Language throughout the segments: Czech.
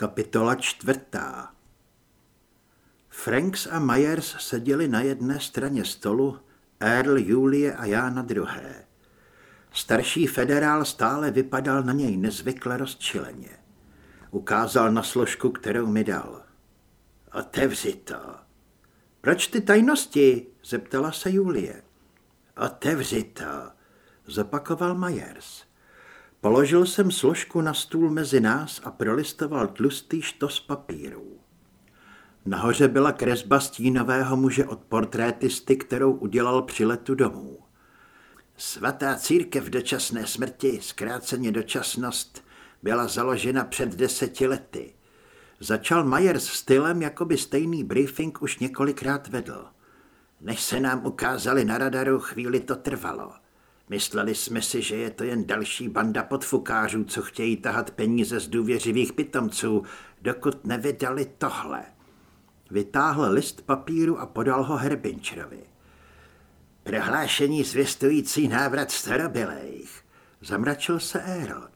Kapitola čtvrtá Franks a Myers seděli na jedné straně stolu, Earl, Julie a já na druhé. Starší federál stále vypadal na něj nezvykle rozčileně. Ukázal na složku, kterou mi dal. Otevři to. Proč ty tajnosti? zeptala se Julie. Otevři to, zopakoval Myers. Položil jsem složku na stůl mezi nás a prolistoval tlustý štos papírů. Nahoře byla kresba stínového muže od portrétisty, kterou udělal při letu domů. Svatá církev dočasné smrti, zkráceně dočasnost, byla založena před deseti lety. Začal Majer s stylem, jako by stejný briefing už několikrát vedl. Než se nám ukázali na radaru, chvíli to trvalo. Mysleli jsme si, že je to jen další banda podfukářů, co chtějí tahat peníze z důvěřivých pitomců, dokud nevydali tohle. Vytáhl list papíru a podal ho Herbinčerovi. Prohlášení zvěstující návrat starobylejch. Zamračil se Earl.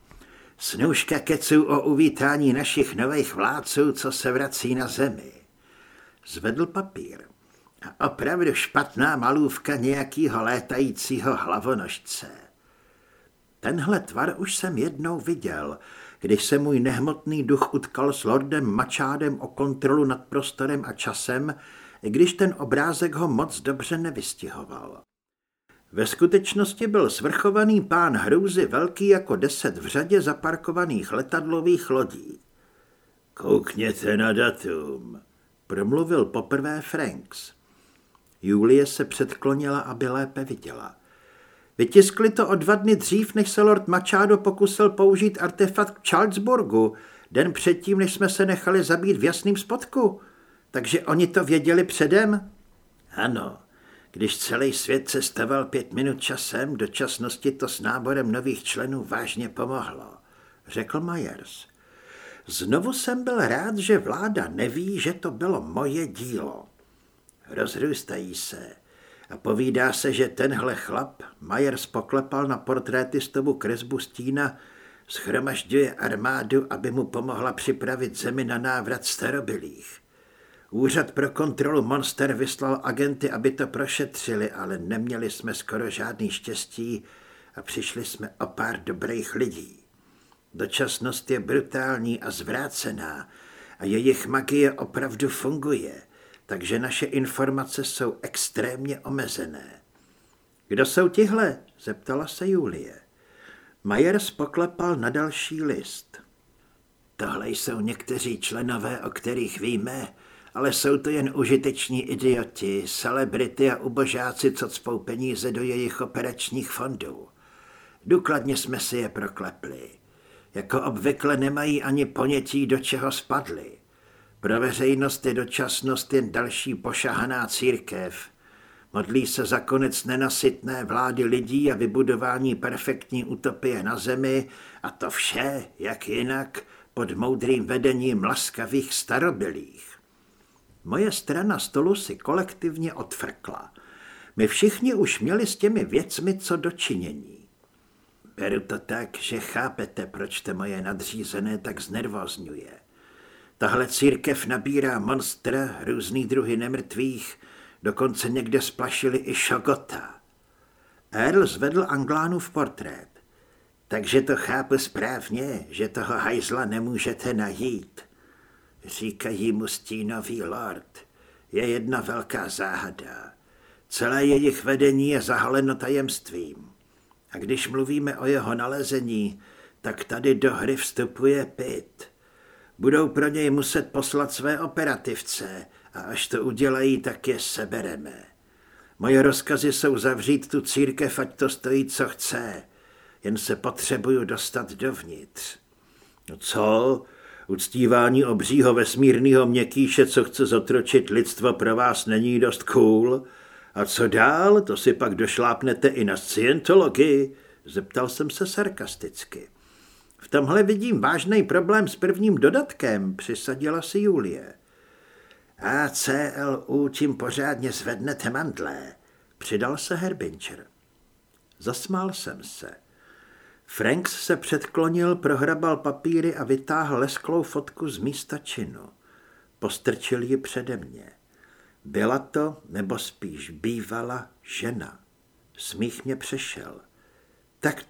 Snůžka keců o uvítání našich nových vládců, co se vrací na zemi. Zvedl papír. Opravdu špatná malůvka nějakýho létajícího hlavonožce. Tenhle tvar už jsem jednou viděl, když se můj nehmotný duch utkal s lordem Mačádem o kontrolu nad prostorem a časem, když ten obrázek ho moc dobře nevystihoval. Ve skutečnosti byl svrchovaný pán hrůzy velký jako deset v řadě zaparkovaných letadlových lodí. Koukněte na datum, promluvil poprvé Franks. Julie se předklonila, aby lépe viděla. Vytiskli to o dva dny dřív, než se Lord Machado pokusil použít artefakt k Charlesburgu, den předtím, než jsme se nechali zabít v jasným spodku. Takže oni to věděli předem? Ano, když celý svět se staval pět minut časem, do časnosti to s náborem nových členů vážně pomohlo, řekl Myers. Znovu jsem byl rád, že vláda neví, že to bylo moje dílo. Rozrůstají se. A povídá se, že tenhle chlap, Myers poklepal na portrétistovu kresbu stína, schromažďuje armádu, aby mu pomohla připravit zemi na návrat starobylých. Úřad pro kontrolu monster vyslal agenty, aby to prošetřili, ale neměli jsme skoro žádný štěstí a přišli jsme o pár dobrých lidí. Dočasnost je brutální a zvrácená a jejich magie opravdu funguje, takže naše informace jsou extrémně omezené. Kdo jsou tihle? zeptala se Julie. Majers poklepal na další list. Tohle jsou někteří členové, o kterých víme, ale jsou to jen užiteční idioti, celebrity a ubožáci, co cpou peníze do jejich operačních fondů. Důkladně jsme si je proklepli. Jako obvykle nemají ani ponětí, do čeho spadli. Pro veřejnost je dočasnost jen další pošahaná církev. Modlí se za konec nenasytné vlády lidí a vybudování perfektní utopie na zemi a to vše, jak jinak, pod moudrým vedením laskavých starobylých. Moje strana stolu si kolektivně odfrkla. My všichni už měli s těmi věcmi co dočinění. Beru to tak, že chápete, proč to moje nadřízené tak znervozňuje. Tahle církev nabírá monstra, různý druhy nemrtvých, dokonce někde splašili i Šogota. Earl zvedl v portrét. Takže to chápu správně, že toho hajzla nemůžete najít. Říkají mu stínový lord. Je jedna velká záhada. Celé jejich vedení je zahaleno tajemstvím. A když mluvíme o jeho nalezení, tak tady do hry vstupuje Pit. Budou pro něj muset poslat své operativce a až to udělají, tak je sebereme. Moje rozkazy jsou zavřít tu církev, ať to stojí, co chce. Jen se potřebuju dostat dovnitř. No co? Uctívání obřího vesmírného měkýše, co chce zotročit lidstvo, pro vás není dost cool? A co dál? To si pak došlápnete i na scientologii? Zeptal jsem se sarkasticky. V tomhle vidím vážný problém s prvním dodatkem, přisadila si Julie. A CLU tím pořádně zvednete mandlé, přidal se Herbincher. Zasmál jsem se. Franks se předklonil, prohrabal papíry a vytáhl lesklou fotku z místa činu. Postrčil ji přede mě. Byla to, nebo spíš bývala, žena. Smích mě přešel. Tak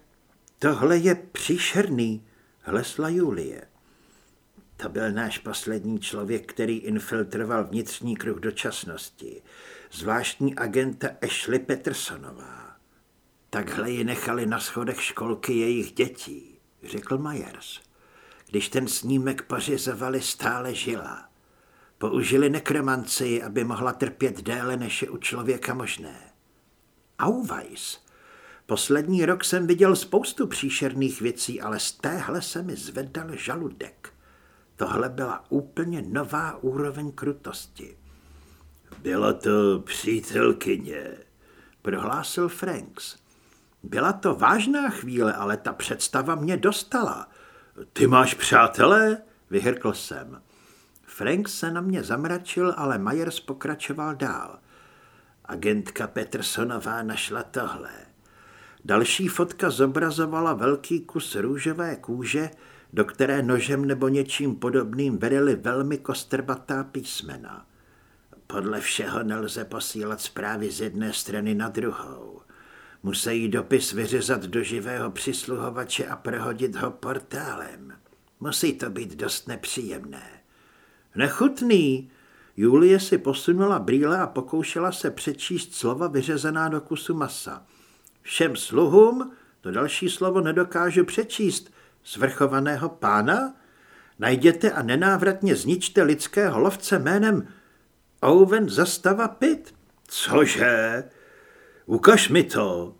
tohle je příšerný, hlesla Julie. To byl náš poslední člověk, který infiltroval vnitřní kruh dočasnosti. Zvláštní agenta Ashley Petersonová. Takhle ji nechali na schodech školky jejich dětí, řekl Myers. Když ten snímek pořizovali, stále žila. Použili nekromancii, aby mohla trpět déle, než je u člověka možné. Auweis. Poslední rok jsem viděl spoustu příšerných věcí, ale z téhle se mi zvedal žaludek. Tohle byla úplně nová úroveň krutosti. Byla to přítelkyně, prohlásil Franks. Byla to vážná chvíle, ale ta představa mě dostala. Ty máš přátelé? Vyhrkl jsem. Frank se na mě zamračil, ale Myers pokračoval dál. Agentka Petersonová našla tohle. Další fotka zobrazovala velký kus růžové kůže, do které nožem nebo něčím podobným vedely velmi kostrbatá písmena. Podle všeho nelze posílat zprávy z jedné strany na druhou. Musí dopis vyřezat do živého přisluhovače a prohodit ho portálem. Musí to být dost nepříjemné. Nechutný! Julie si posunula brýle a pokoušela se přečíst slova vyřezaná do kusu masa. Všem sluhům, to další slovo nedokážu přečíst, svrchovaného pána? Najděte a nenávratně zničte lidského lovce jménem Owen Zastava Pit. Cože? Ukaž mi to.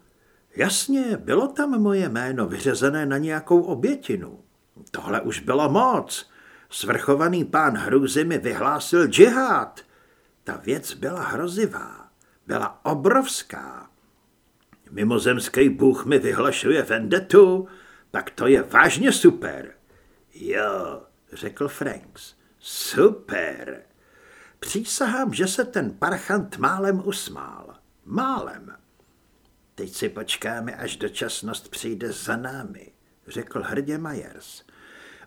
Jasně, bylo tam moje jméno vyřezené na nějakou obětinu. Tohle už bylo moc. Svrchovaný pán Hrůzy mi vyhlásil džihad. Ta věc byla hrozivá, byla obrovská. Mimozemský bůh mi vyhlašuje vendetu, tak to je vážně super. Jo, řekl Franks. Super. Přísahám, že se ten parchant málem usmál. Málem. Teď si počkáme, až dočasnost přijde za námi, řekl hrdě Myers.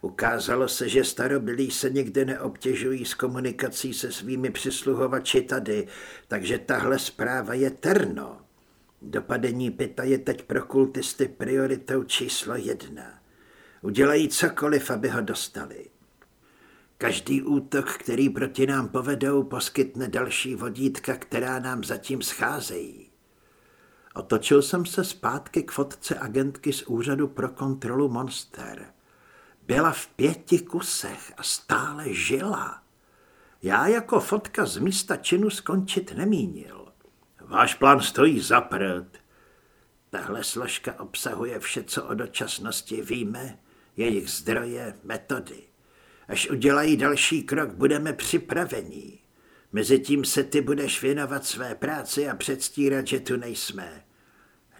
Ukázalo se, že starobilí se nikdy neobtěžují s komunikací se svými přisluhovači tady, takže tahle zpráva je terno. Dopadení Pita je teď pro kultisty prioritou číslo jedna. Udělají cokoliv, aby ho dostali. Každý útok, který proti nám povedou, poskytne další vodítka, která nám zatím scházejí. Otočil jsem se zpátky k fotce agentky z úřadu pro kontrolu Monster. Byla v pěti kusech a stále žila. Já jako fotka z místa činu skončit nemínil. Váš plán stojí za prd. Tahle složka obsahuje vše, co o dočasnosti víme, jejich zdroje, metody. Až udělají další krok, budeme připraveni. Mezitím se ty budeš věnovat své práci a předstírat, že tu nejsme.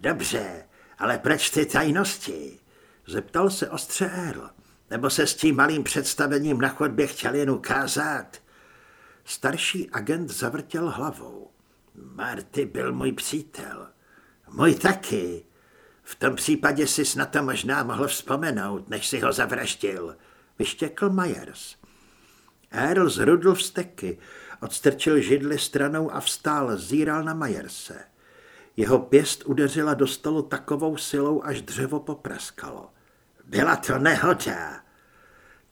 Dobře, ale proč ty tajnosti? Zeptal se ostře Earl. Nebo se s tím malým představením na chodbě chtěl jen ukázat? Starší agent zavrtěl hlavou. Marty byl můj přítel. Můj taky. V tom případě si na to možná mohl vzpomenout, než si ho zavraždil, vyštěkl Myers. Earl zrudl vsteky, odstrčil židli stranou a vstál, zíral na Myerse. Jeho pěst udeřila do stolu takovou silou, až dřevo popraskalo. Byla to nehoda.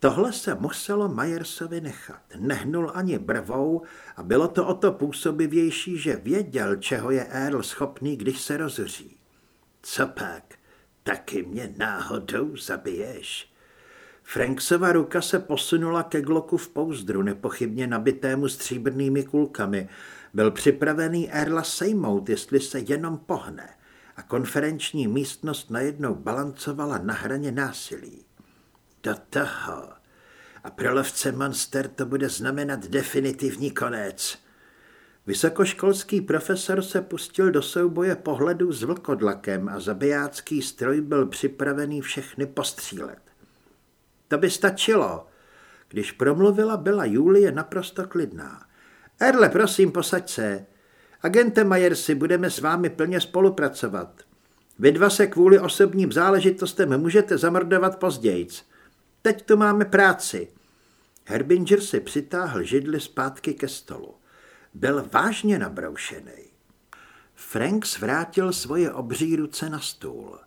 Tohle se muselo Majersovi nechat. Nehnul ani brvou a bylo to o to působivější, že věděl, čeho je Earl schopný, když se rozří. Co pak? Taky mě náhodou zabiješ. Franksova ruka se posunula ke gloku v pouzdru, nepochybně nabitému stříbrnými kulkami. Byl připravený Erla sejmout, jestli se jenom pohne a konferenční místnost najednou balancovala na hraně násilí. Toho. A pro lovce Monster to bude znamenat definitivní konec. Vysokoškolský profesor se pustil do souboje pohledu s vlkodlakem a zabijácký stroj byl připravený všechny postřílet. To by stačilo. Když promluvila, byla Julie naprosto klidná. Erle, prosím, posaď se. Agente Majersi, budeme s vámi plně spolupracovat. Vy dva se kvůli osobním záležitostem můžete zamrdovat pozdějc. Teď tu máme práci. Herbinger si přitáhl židli zpátky ke stolu. Byl vážně nabroušený. Frank zvrátil svoje obří ruce na stůl.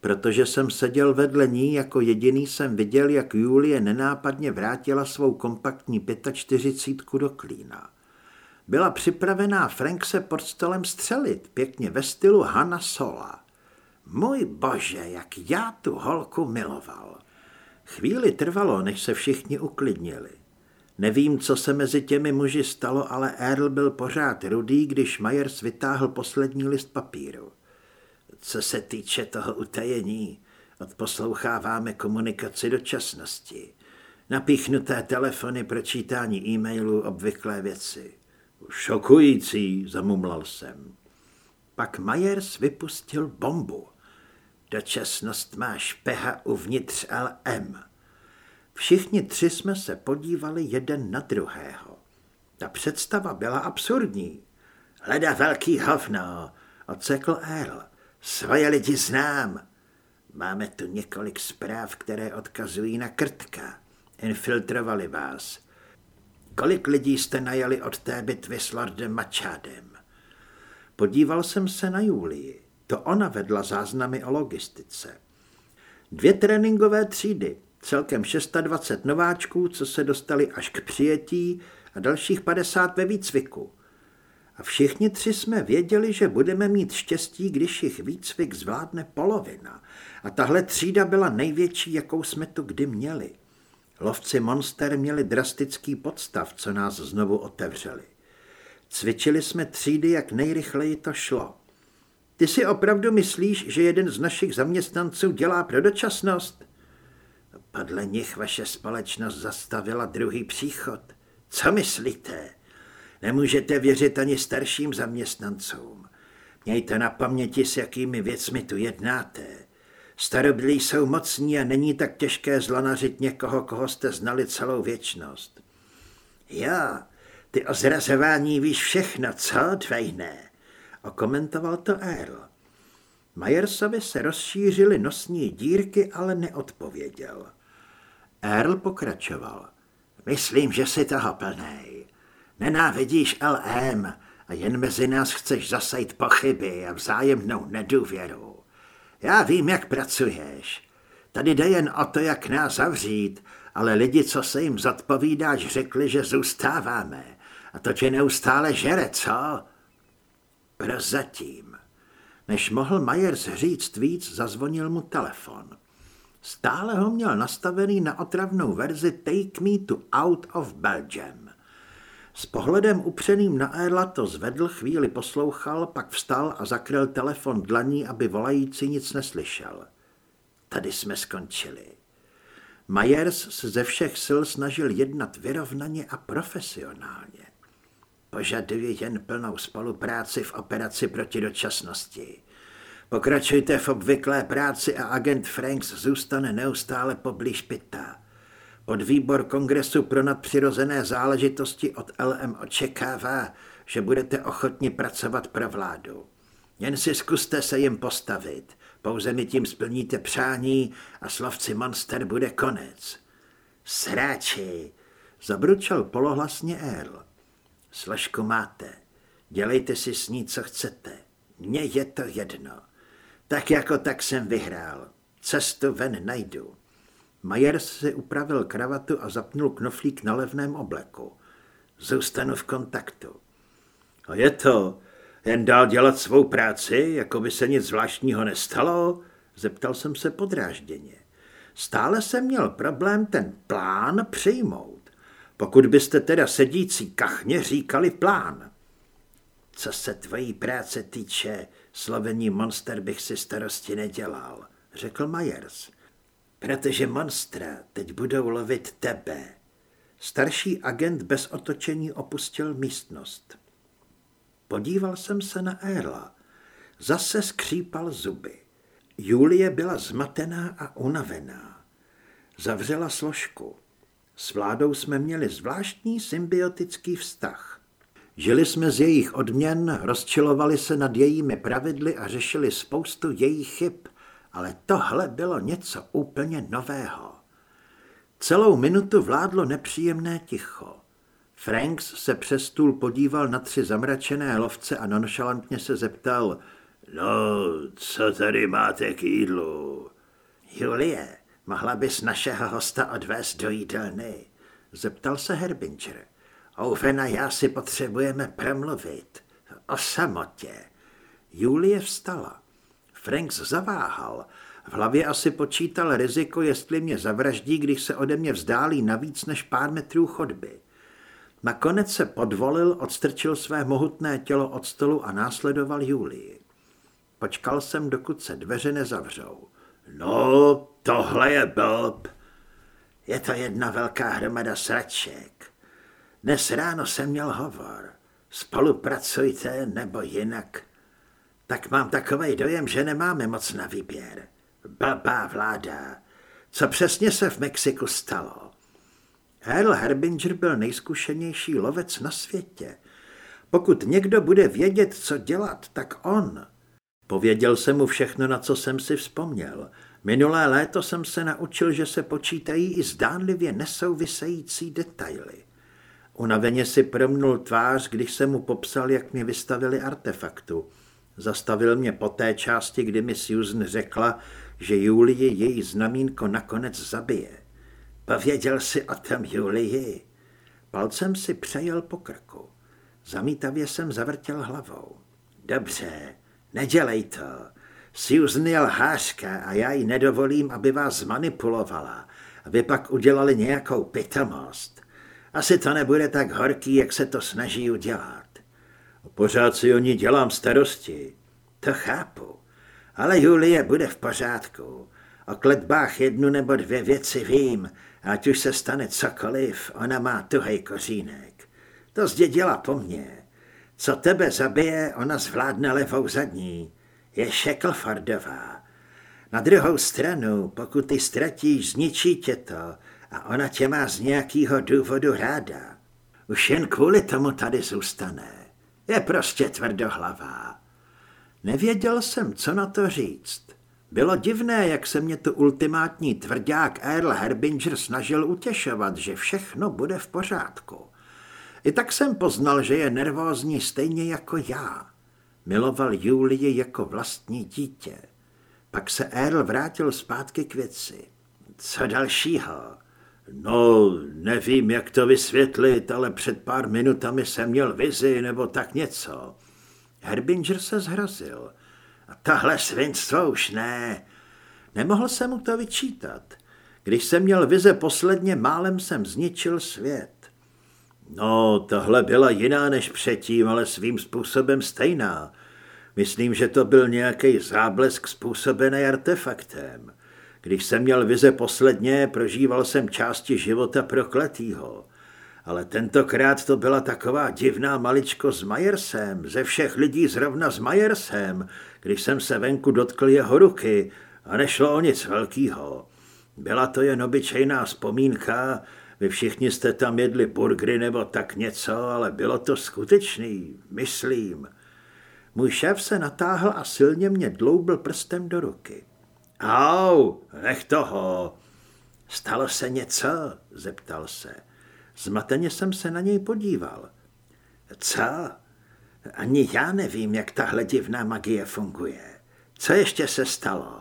Protože jsem seděl vedle ní, jako jediný jsem viděl, jak Julie nenápadně vrátila svou kompaktní 45 do klína. Byla připravená Frank se pod stolem střelit, pěkně ve stylu Hanna Sola. Můj bože, jak já tu holku miloval. Chvíli trvalo, než se všichni uklidnili. Nevím, co se mezi těmi muži stalo, ale Earl byl pořád rudý, když Myers vytáhl poslední list papíru. Co se týče toho utajení, odposloucháváme komunikaci do časnosti. Napíchnuté telefony pro čítání e-mailů, obvyklé věci. Šokující, zamumlal jsem. Pak Myers vypustil bombu. Dočasnost má špeha uvnitř LM. Všichni tři jsme se podívali jeden na druhého. Ta představa byla absurdní. Hleda velký hovno, odsekl Earl. Svoje lidi znám. Máme tu několik zpráv, které odkazují na krtka. Infiltrovali vás. Kolik lidí jste najali od té bitvy s Lordem Machádem? Podíval jsem se na Julii. To ona vedla záznamy o logistice. Dvě tréninkové třídy, celkem 620 nováčků, co se dostali až k přijetí a dalších 50 ve výcviku. A všichni tři jsme věděli, že budeme mít štěstí, když jich výcvik zvládne polovina. A tahle třída byla největší, jakou jsme tu kdy měli. Lovci Monster měli drastický podstav, co nás znovu otevřeli. Cvičili jsme třídy, jak nejrychleji to šlo. Ty si opravdu myslíš, že jeden z našich zaměstnanců dělá pro dočasnost? Podle nich vaše společnost zastavila druhý příchod. Co myslíte? Nemůžete věřit ani starším zaměstnancům. Mějte na paměti, s jakými věcmi tu jednáte. Starobilí jsou mocní a není tak těžké zlanařit někoho, koho jste znali celou věčnost. Já, ty o zrazování víš všechno, co, Dvejné? Okomentoval to Earl. Majersovi se rozšířily nosní dírky, ale neodpověděl. Earl pokračoval. Myslím, že si toho plnej. Nenávidíš LM a jen mezi nás chceš zasajt pochyby a vzájemnou nedůvěru. Já vím, jak pracuješ. Tady jde jen o to, jak nás zavřít, ale lidi, co se jim zodpovídáš, řekli, že zůstáváme. A to tě neustále žere, co? Prozatím. Než mohl Myers říct víc, zazvonil mu telefon. Stále ho měl nastavený na otravnou verzi Take me to out of Belgium. S pohledem upřeným na Erla to zvedl, chvíli poslouchal, pak vstal a zakryl telefon dlaní, aby volající nic neslyšel. Tady jsme skončili. Myers se ze všech sil snažil jednat vyrovnaně a profesionálně. Požaduji jen plnou spolupráci v operaci proti dočasnosti. Pokračujte v obvyklé práci a agent Franks zůstane neustále poblíž Pita. Podvýbor Kongresu pro nadpřirozené záležitosti od LM očekává, že budete ochotni pracovat pro vládu. Jen si zkuste se jim postavit. Pouze mi tím splníte přání a slovci Monster bude konec. Sráči, zabručel polohlasně Earl. Složku máte. Dělejte si s ní, co chcete. Mně je to jedno. Tak jako tak jsem vyhrál. Cestu ven najdu. Majers si upravil kravatu a zapnul knoflík na levném obleku. Zůstanu v kontaktu. A je to, jen dál dělat svou práci, jako by se nic zvláštního nestalo? Zeptal jsem se podrážděně. Stále jsem měl problém ten plán přijmout. Pokud byste teda sedící kachně říkali plán. Co se tvojí práce týče, slovení monster bych si starosti nedělal, řekl Myers. Protože monstra teď budou lovit tebe. Starší agent bez otočení opustil místnost. Podíval jsem se na Erla. Zase skřípal zuby. Julie byla zmatená a unavená. Zavřela složku. S vládou jsme měli zvláštní symbiotický vztah. Žili jsme z jejich odměn, rozčilovali se nad jejími pravidly a řešili spoustu jejich chyb, ale tohle bylo něco úplně nového. Celou minutu vládlo nepříjemné ticho. Franks se přes stůl podíval na tři zamračené lovce a nonšalantně se zeptal, no, co tady máte k jídlu? Julie, mohla bys našeho hosta odvést do jídelny? Zeptal se Herbinger. Oven a já si potřebujeme promluvit. O samotě. Julie vstala. Franks zaváhal. V hlavě asi počítal riziko, jestli mě zavraždí, když se ode mě vzdálí navíc než pár metrů chodby. Nakonec se podvolil, odstrčil své mohutné tělo od stolu a následoval Julii. Počkal jsem, dokud se dveře nezavřou. No, tohle je blb. Je to jedna velká hromada sraček. Dnes ráno jsem měl hovor. Spolupracujte nebo jinak. Tak mám takový dojem, že nemáme moc na výběr. Blbá vláda. Co přesně se v Mexiku stalo? Earl Herbinger byl nejzkušenější lovec na světě. Pokud někdo bude vědět, co dělat, tak on. Pověděl jsem mu všechno, na co jsem si vzpomněl. Minulé léto jsem se naučil, že se počítají i zdánlivě nesouvisející detaily. Unaveně si promnul tvář, když jsem mu popsal, jak mi vystavili artefaktu. Zastavil mě po té části, kdy mi Susan řekla, že Julie její znamínko nakonec zabije. Pověděl si o tom Julii. Palcem si přejel po krku. Zamítavě jsem zavrtěl hlavou. Dobře, nedělej to. Susan je lhářka a já jí nedovolím, aby vás zmanipulovala, aby pak udělali nějakou pitomost. Asi to nebude tak horký, jak se to snaží udělat. Pořád si o ní dělám starosti. To chápu. Ale Julie bude v pořádku. O kletbách jednu nebo dvě věci vím, ať už se stane cokoliv, ona má tuhej kořínek. To zdědila po mně. Co tebe zabije, ona zvládne levou zadní. Je Shacklefordová. Na druhou stranu, pokud ty ztratíš, zničí tě to a ona tě má z nějakého důvodu ráda. Už jen kvůli tomu tady zůstane. Je prostě tvrdohlavá. Nevěděl jsem, co na to říct. Bylo divné, jak se mě tu ultimátní tvrdák Earl Herbinger snažil utěšovat, že všechno bude v pořádku. I tak jsem poznal, že je nervózní stejně jako já. Miloval Julii jako vlastní dítě. Pak se Earl vrátil zpátky k věci. Co dalšího? No, nevím, jak to vysvětlit, ale před pár minutami jsem měl vizi nebo tak něco. Herbinger se zhrozil. A tohle svinstvo už ne. Nemohl jsem mu to vyčítat. Když jsem měl vize posledně, málem jsem zničil svět. No, tohle byla jiná než předtím, ale svým způsobem stejná. Myslím, že to byl nějaký záblesk způsobený artefaktem. Když jsem měl vize posledně, prožíval jsem části života prokletýho. Ale tentokrát to byla taková divná maličko s Majersem, ze všech lidí zrovna s Majersem, když jsem se venku dotkl jeho ruky a nešlo o nic velkého. Byla to jen obyčejná vzpomínka, vy všichni jste tam jedli burgery nebo tak něco, ale bylo to skutečný, myslím. Můj šéf se natáhl a silně mě dloubil prstem do ruky. Au, nech toho. Stalo se něco? zeptal se. Zmateně jsem se na něj podíval. Co? Ani já nevím, jak tahle divná magie funguje. Co ještě se stalo?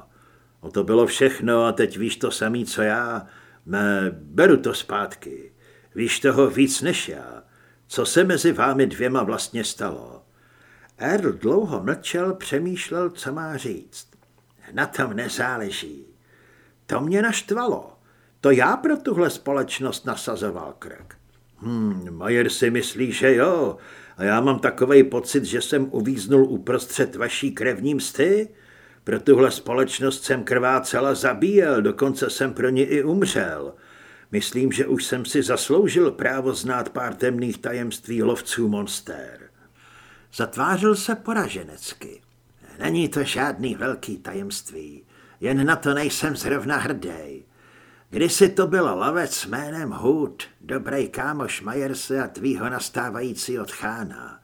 O to bylo všechno a teď víš to samý, co já. Me, beru to zpátky. Víš toho víc než já. Co se mezi vámi dvěma vlastně stalo? Earl dlouho mlčel, přemýšlel, co má říct. Na tom nezáleží. To mě naštvalo. To já pro tuhle společnost nasazoval krk. Hmm, Majer si myslí, že jo, a já mám takový pocit, že jsem uvíznul uprostřed vaší krevní msty. Pro tuhle společnost jsem krvácela zabíjel, dokonce jsem pro ní i umřel. Myslím, že už jsem si zasloužil právo znát pár temných tajemství lovců monster. Zatvářil se poraženecky. Není to žádný velký tajemství, jen na to nejsem zrovna hrdý. Kdysi to byl lovec jménem Hood, dobrý kámoš Majerse a tvýho nastávajícího tchána.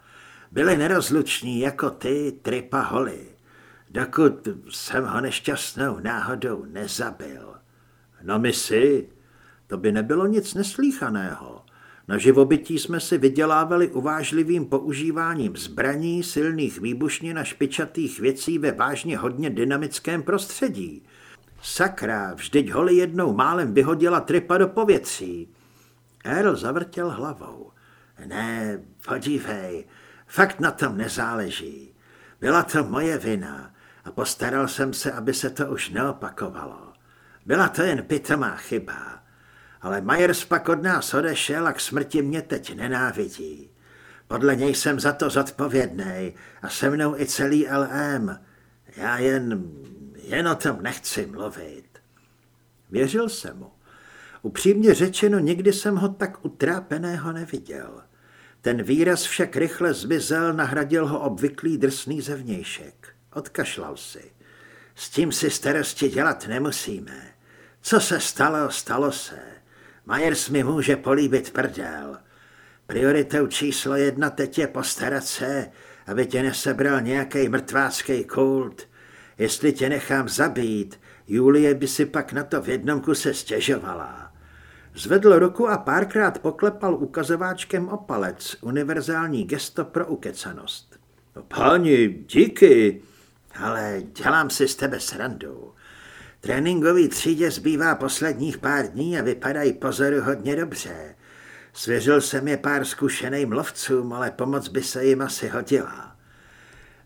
Byli nerozluční jako ty, Tripa Holly, dokud jsem ho nešťastnou náhodou nezabil. Na misi? To by nebylo nic neslíchaného. Na živobytí jsme si vydělávali uvážlivým používáním zbraní, silných výbušnin a špičatých věcí ve vážně hodně dynamickém prostředí. Sakra, vždyť holi jednou málem vyhodila tripa do povětří. Earl zavrtěl hlavou. Ne, podívej, fakt na tom nezáleží. Byla to moje vina a postaral jsem se, aby se to už neopakovalo. Byla to jen pitomá chyba ale Myers pak od nás odešel a k smrti mě teď nenávidí. Podle něj jsem za to zodpovědný a se mnou i celý LM. Já jen, jen o tom nechci mluvit. Věřil jsem mu. Upřímně řečeno, nikdy jsem ho tak utrápeného neviděl. Ten výraz však rychle zmizel, nahradil ho obvyklý drsný zevnějšek. Odkašlal si. S tím si starosti dělat nemusíme. Co se stalo, stalo se. Myers mi může políbit prdel. Prioritou číslo jedna teď je postarat se, aby tě nesebral nějaký mrtvácký kult. Jestli tě nechám zabít, Julie by si pak na to v jednom kuse stěžovala. Zvedl ruku a párkrát poklepal ukazováčkem o palec, univerzální gesto pro ukecanost. No, páni, díky, ale dělám si z tebe srandu. Tréninkový třídě zbývá posledních pár dní a vypadají pozoru hodně dobře. Svěřil jsem je pár zkušeným lovcům, ale pomoc by se jim asi hodila.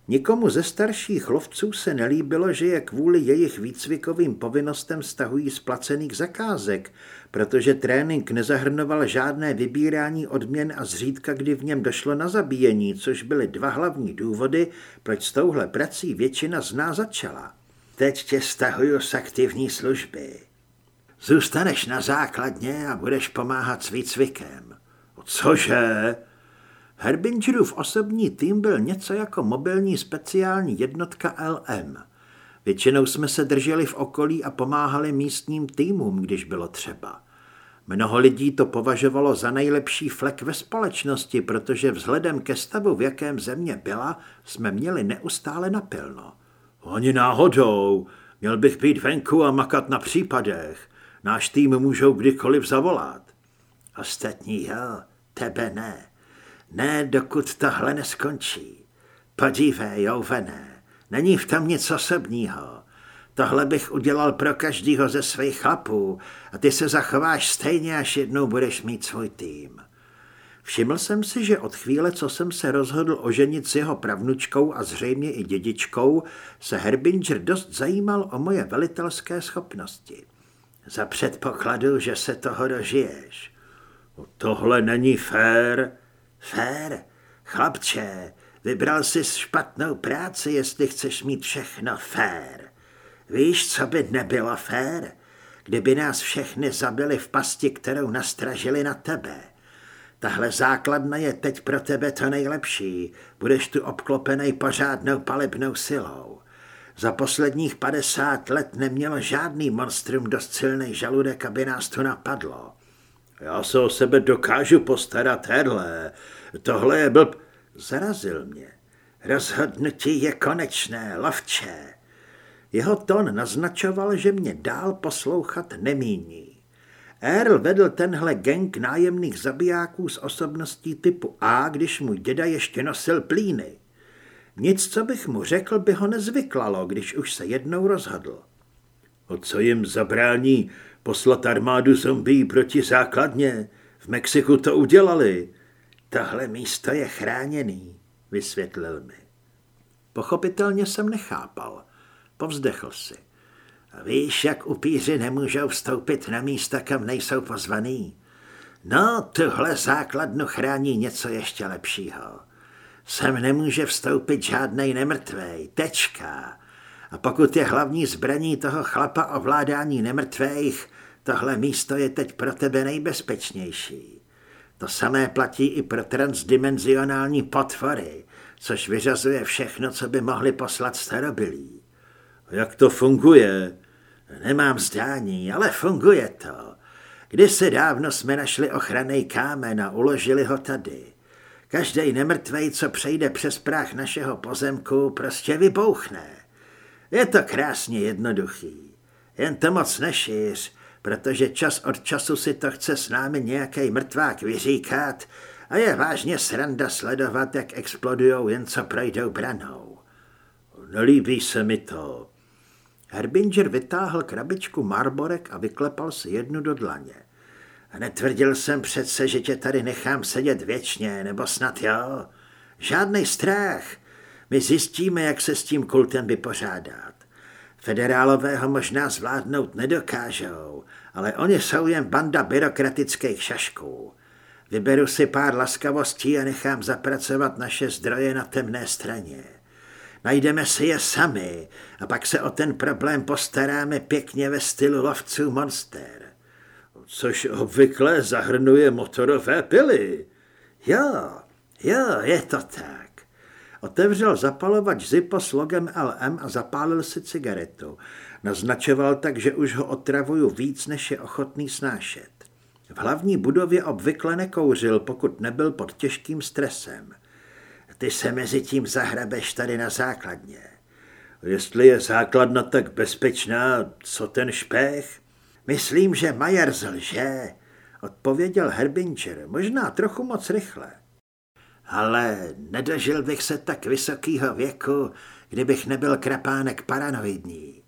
Nikomu ze starších lovců se nelíbilo, že je kvůli jejich výcvikovým povinnostem stahují z placených zakázek, protože trénink nezahrnoval žádné vybírání odměn a zřídka, kdy v něm došlo na zabíjení, což byly dva hlavní důvody, proč s touhle prací většina z nás začala. Teď tě stahuju z aktivní služby. Zůstaneš na základně a budeš pomáhat s výcvikem. Cože? Herbingerův osobní tým byl něco jako mobilní speciální jednotka LM. Většinou jsme se drželi v okolí a pomáhali místním týmům, když bylo třeba. Mnoho lidí to považovalo za nejlepší flek ve společnosti, protože vzhledem ke stavu, v jakém země byla, jsme měli neustále napilno. Ani náhodou. Měl bych být venku a makat na případech. Náš tým můžou kdykoliv zavolat. Ostatní jo, tebe ne. Ne, dokud tohle neskončí. Podívej, Jouvené, není v tom nic osobního. Tohle bych udělal pro každýho ze svých chlapů a ty se zachováš stejně, až jednou budeš mít svůj tým. Všiml jsem si, že od chvíle, co jsem se rozhodl oženit s jeho pravnučkou a zřejmě i dědičkou, se Herbinger dost zajímal o moje velitelské schopnosti. Za předpokladu, že se toho dožiješ. No, tohle není fér. Fér? Chlapče, vybral jsi špatnou práci, jestli chceš mít všechno fér. Víš, co by nebylo fér? Kdyby nás všechny zabili v pasti, kterou nastražili na tebe. Tahle základna je teď pro tebe to nejlepší. Budeš tu obklopený pořádnou palebnou silou. Za posledních 50 let nemělo žádný monstrum dost silný žaludek, aby nás tu napadlo. Já se o sebe dokážu postarat, herle. Tohle je blb... Zarazil mě. Rozhodnutí je konečné, lovče. Jeho tón naznačoval, že mě dál poslouchat nemíní. Earl vedl tenhle gang nájemných zabijáků s osobností typu A, když můj děda ještě nosil plíny. Nic, co bych mu řekl, by ho nezvyklalo, když už se jednou rozhodl. O co jim zabrání poslat armádu zombí proti základně? V Mexiku to udělali. Tohle místo je chráněný, vysvětlil mi. Pochopitelně jsem nechápal. Povzdechl si. A víš, jak upíři nemůžou vstoupit na místa, kam nejsou pozvaný? No, tuhle základnu chrání něco ještě lepšího. Sem nemůže vstoupit žádnej nemrtvej, tečka. A pokud je hlavní zbraní toho chlapa ovládání nemrtvejch, tohle místo je teď pro tebe nejbezpečnější. To samé platí i pro transdimenzionální potvory, což vyřazuje všechno, co by mohli poslat starobilí. Jak to funguje? Nemám zdání, ale funguje to. Kdysi dávno jsme našli ochranný kámen a uložili ho tady. Každý nemrtvej, co přejde přes práh našeho pozemku, prostě vybouchne. Je to krásně jednoduchý. Jen to moc nešíř, protože čas od času si to chce s námi nějaký mrtvák vyříkat a je vážně sranda sledovat, jak explodujou jen co projdou branou. Nelíbí se mi to. Herbinger vytáhl krabičku Marborek a vyklepal si jednu do dlaně. Netvrdil jsem přece, že tě tady nechám sedět věčně, nebo snad jo? Žádný strach. My zjistíme, jak se s tím kultem vypořádat. Federálové ho možná zvládnout nedokážou, ale oni jsou jen banda byrokratických šašků. Vyberu si pár laskavostí a nechám zapracovat naše zdroje na temné straně. Najdeme si je sami a pak se o ten problém postaráme pěkně ve stylu lovců monster. Což obvykle zahrnuje motorové pily. Jo, jo, je to tak. Otevřel zapalovač Zippo s logem LM a zapálil si cigaretu. Naznačoval tak, že už ho otravuju víc, než je ochotný snášet. V hlavní budově obvykle nekouřil, pokud nebyl pod těžkým stresem. Ty se mezi tím zahrabeš tady na základně. Jestli je základna tak bezpečná, co ten špech? Myslím, že Majer zlže, odpověděl Herbinger, možná trochu moc rychle. Ale nedožil bych se tak vysokého věku, kdybych nebyl krapánek paranoidní.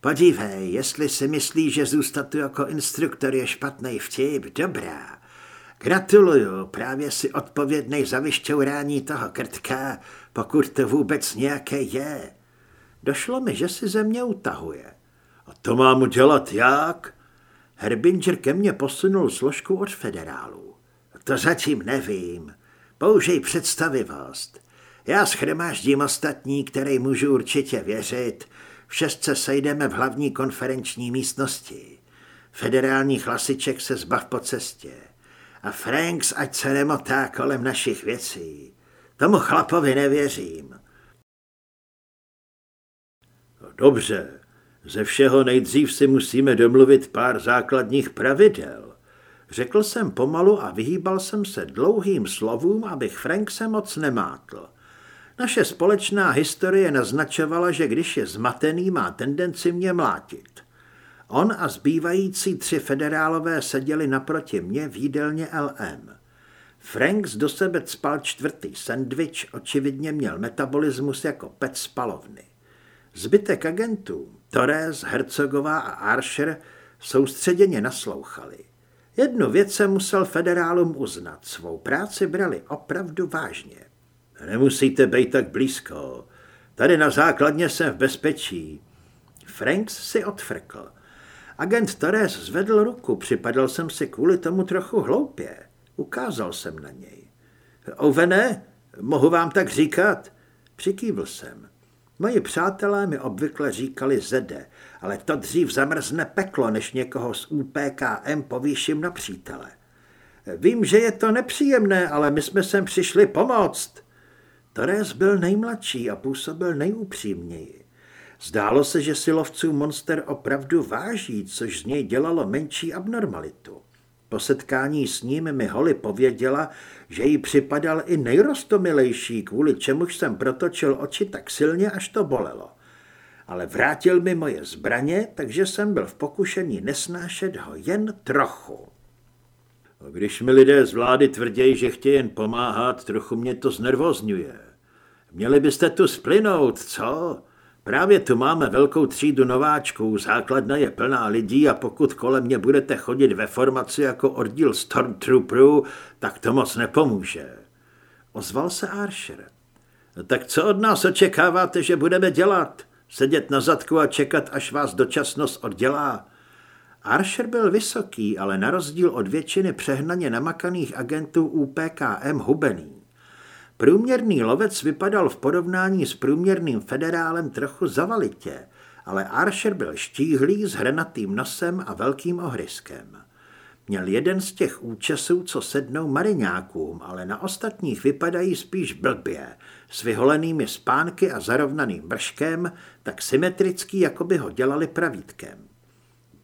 Podívej, jestli si myslí, že zůstat tu jako instruktor je špatný vtip, dobrá. Gratuluju, právě si odpovědnej za vyšťourání toho krtka, pokud to vůbec nějaké je. Došlo mi, že si ze mě utahuje. A to mám udělat jak? Herbinger ke mně posunul složku od federálu. To zatím nevím. Použij představivost. Já schromáždím ostatní, který můžu určitě věřit. V šestce sejdeme v hlavní konferenční místnosti. Federální chlasiček se zbav po cestě. A Franks ať se nemotá kolem našich věcí. Tomu chlapovi nevěřím. Dobře, ze všeho nejdřív si musíme domluvit pár základních pravidel. Řekl jsem pomalu a vyhýbal jsem se dlouhým slovům, abych Frank se moc nemátl. Naše společná historie naznačovala, že když je zmatený, má tendenci mě mlátit. On a zbývající tři federálové seděli naproti mě v jídelně LM. Franks do sebe spal čtvrtý sendvič, očividně měl metabolismus jako pec spalovny. Zbytek agentů, Torres, Hercogová a Archer, soustředěně naslouchali. Jednu věc se musel federálům uznat. Svou práci brali opravdu vážně. Nemusíte být tak blízko. Tady na základně jsem v bezpečí. Franks si odfrkl. Agent Torres zvedl ruku, připadal jsem si kvůli tomu trochu hloupě. Ukázal jsem na něj. Ovene, mohu vám tak říkat? Přikývl jsem. Moji přátelé mi obvykle říkali zede, ale to dřív zamrzne peklo, než někoho z UPKM povýším na přítele. Vím, že je to nepříjemné, ale my jsme sem přišli pomoct. Torres byl nejmladší a působil nejupřímněji. Zdálo se, že si lovců monster opravdu váží, což z něj dělalo menší abnormalitu. Po setkání s ním mi Holly pověděla, že jí připadal i nejrostomilejší, kvůli čemuž jsem protočil oči tak silně, až to bolelo. Ale vrátil mi moje zbraně, takže jsem byl v pokušení nesnášet ho jen trochu. Když mi lidé z vlády tvrdějí, že chtějí jen pomáhat, trochu mě to znervozňuje. Měli byste tu splynout, co? Právě tu máme velkou třídu nováčků, základna je plná lidí a pokud kolem mě budete chodit ve formaci jako oddíl Stormtrooperů, tak to moc nepomůže. Ozval se Archer. Tak co od nás očekáváte, že budeme dělat? Sedět na zadku a čekat, až vás dočasnost oddělá? Archer byl vysoký, ale na rozdíl od většiny přehnaně namakaných agentů UPKM hubený. Průměrný lovec vypadal v porovnání s průměrným federálem trochu zavalitě, ale Archer byl štíhlý s hranatým nosem a velkým ohryskem. Měl jeden z těch účesů, co sednou mariňákům, ale na ostatních vypadají spíš blbě, s vyholenými spánky a zarovnaným brškem, tak symetrický, jako by ho dělali pravítkem.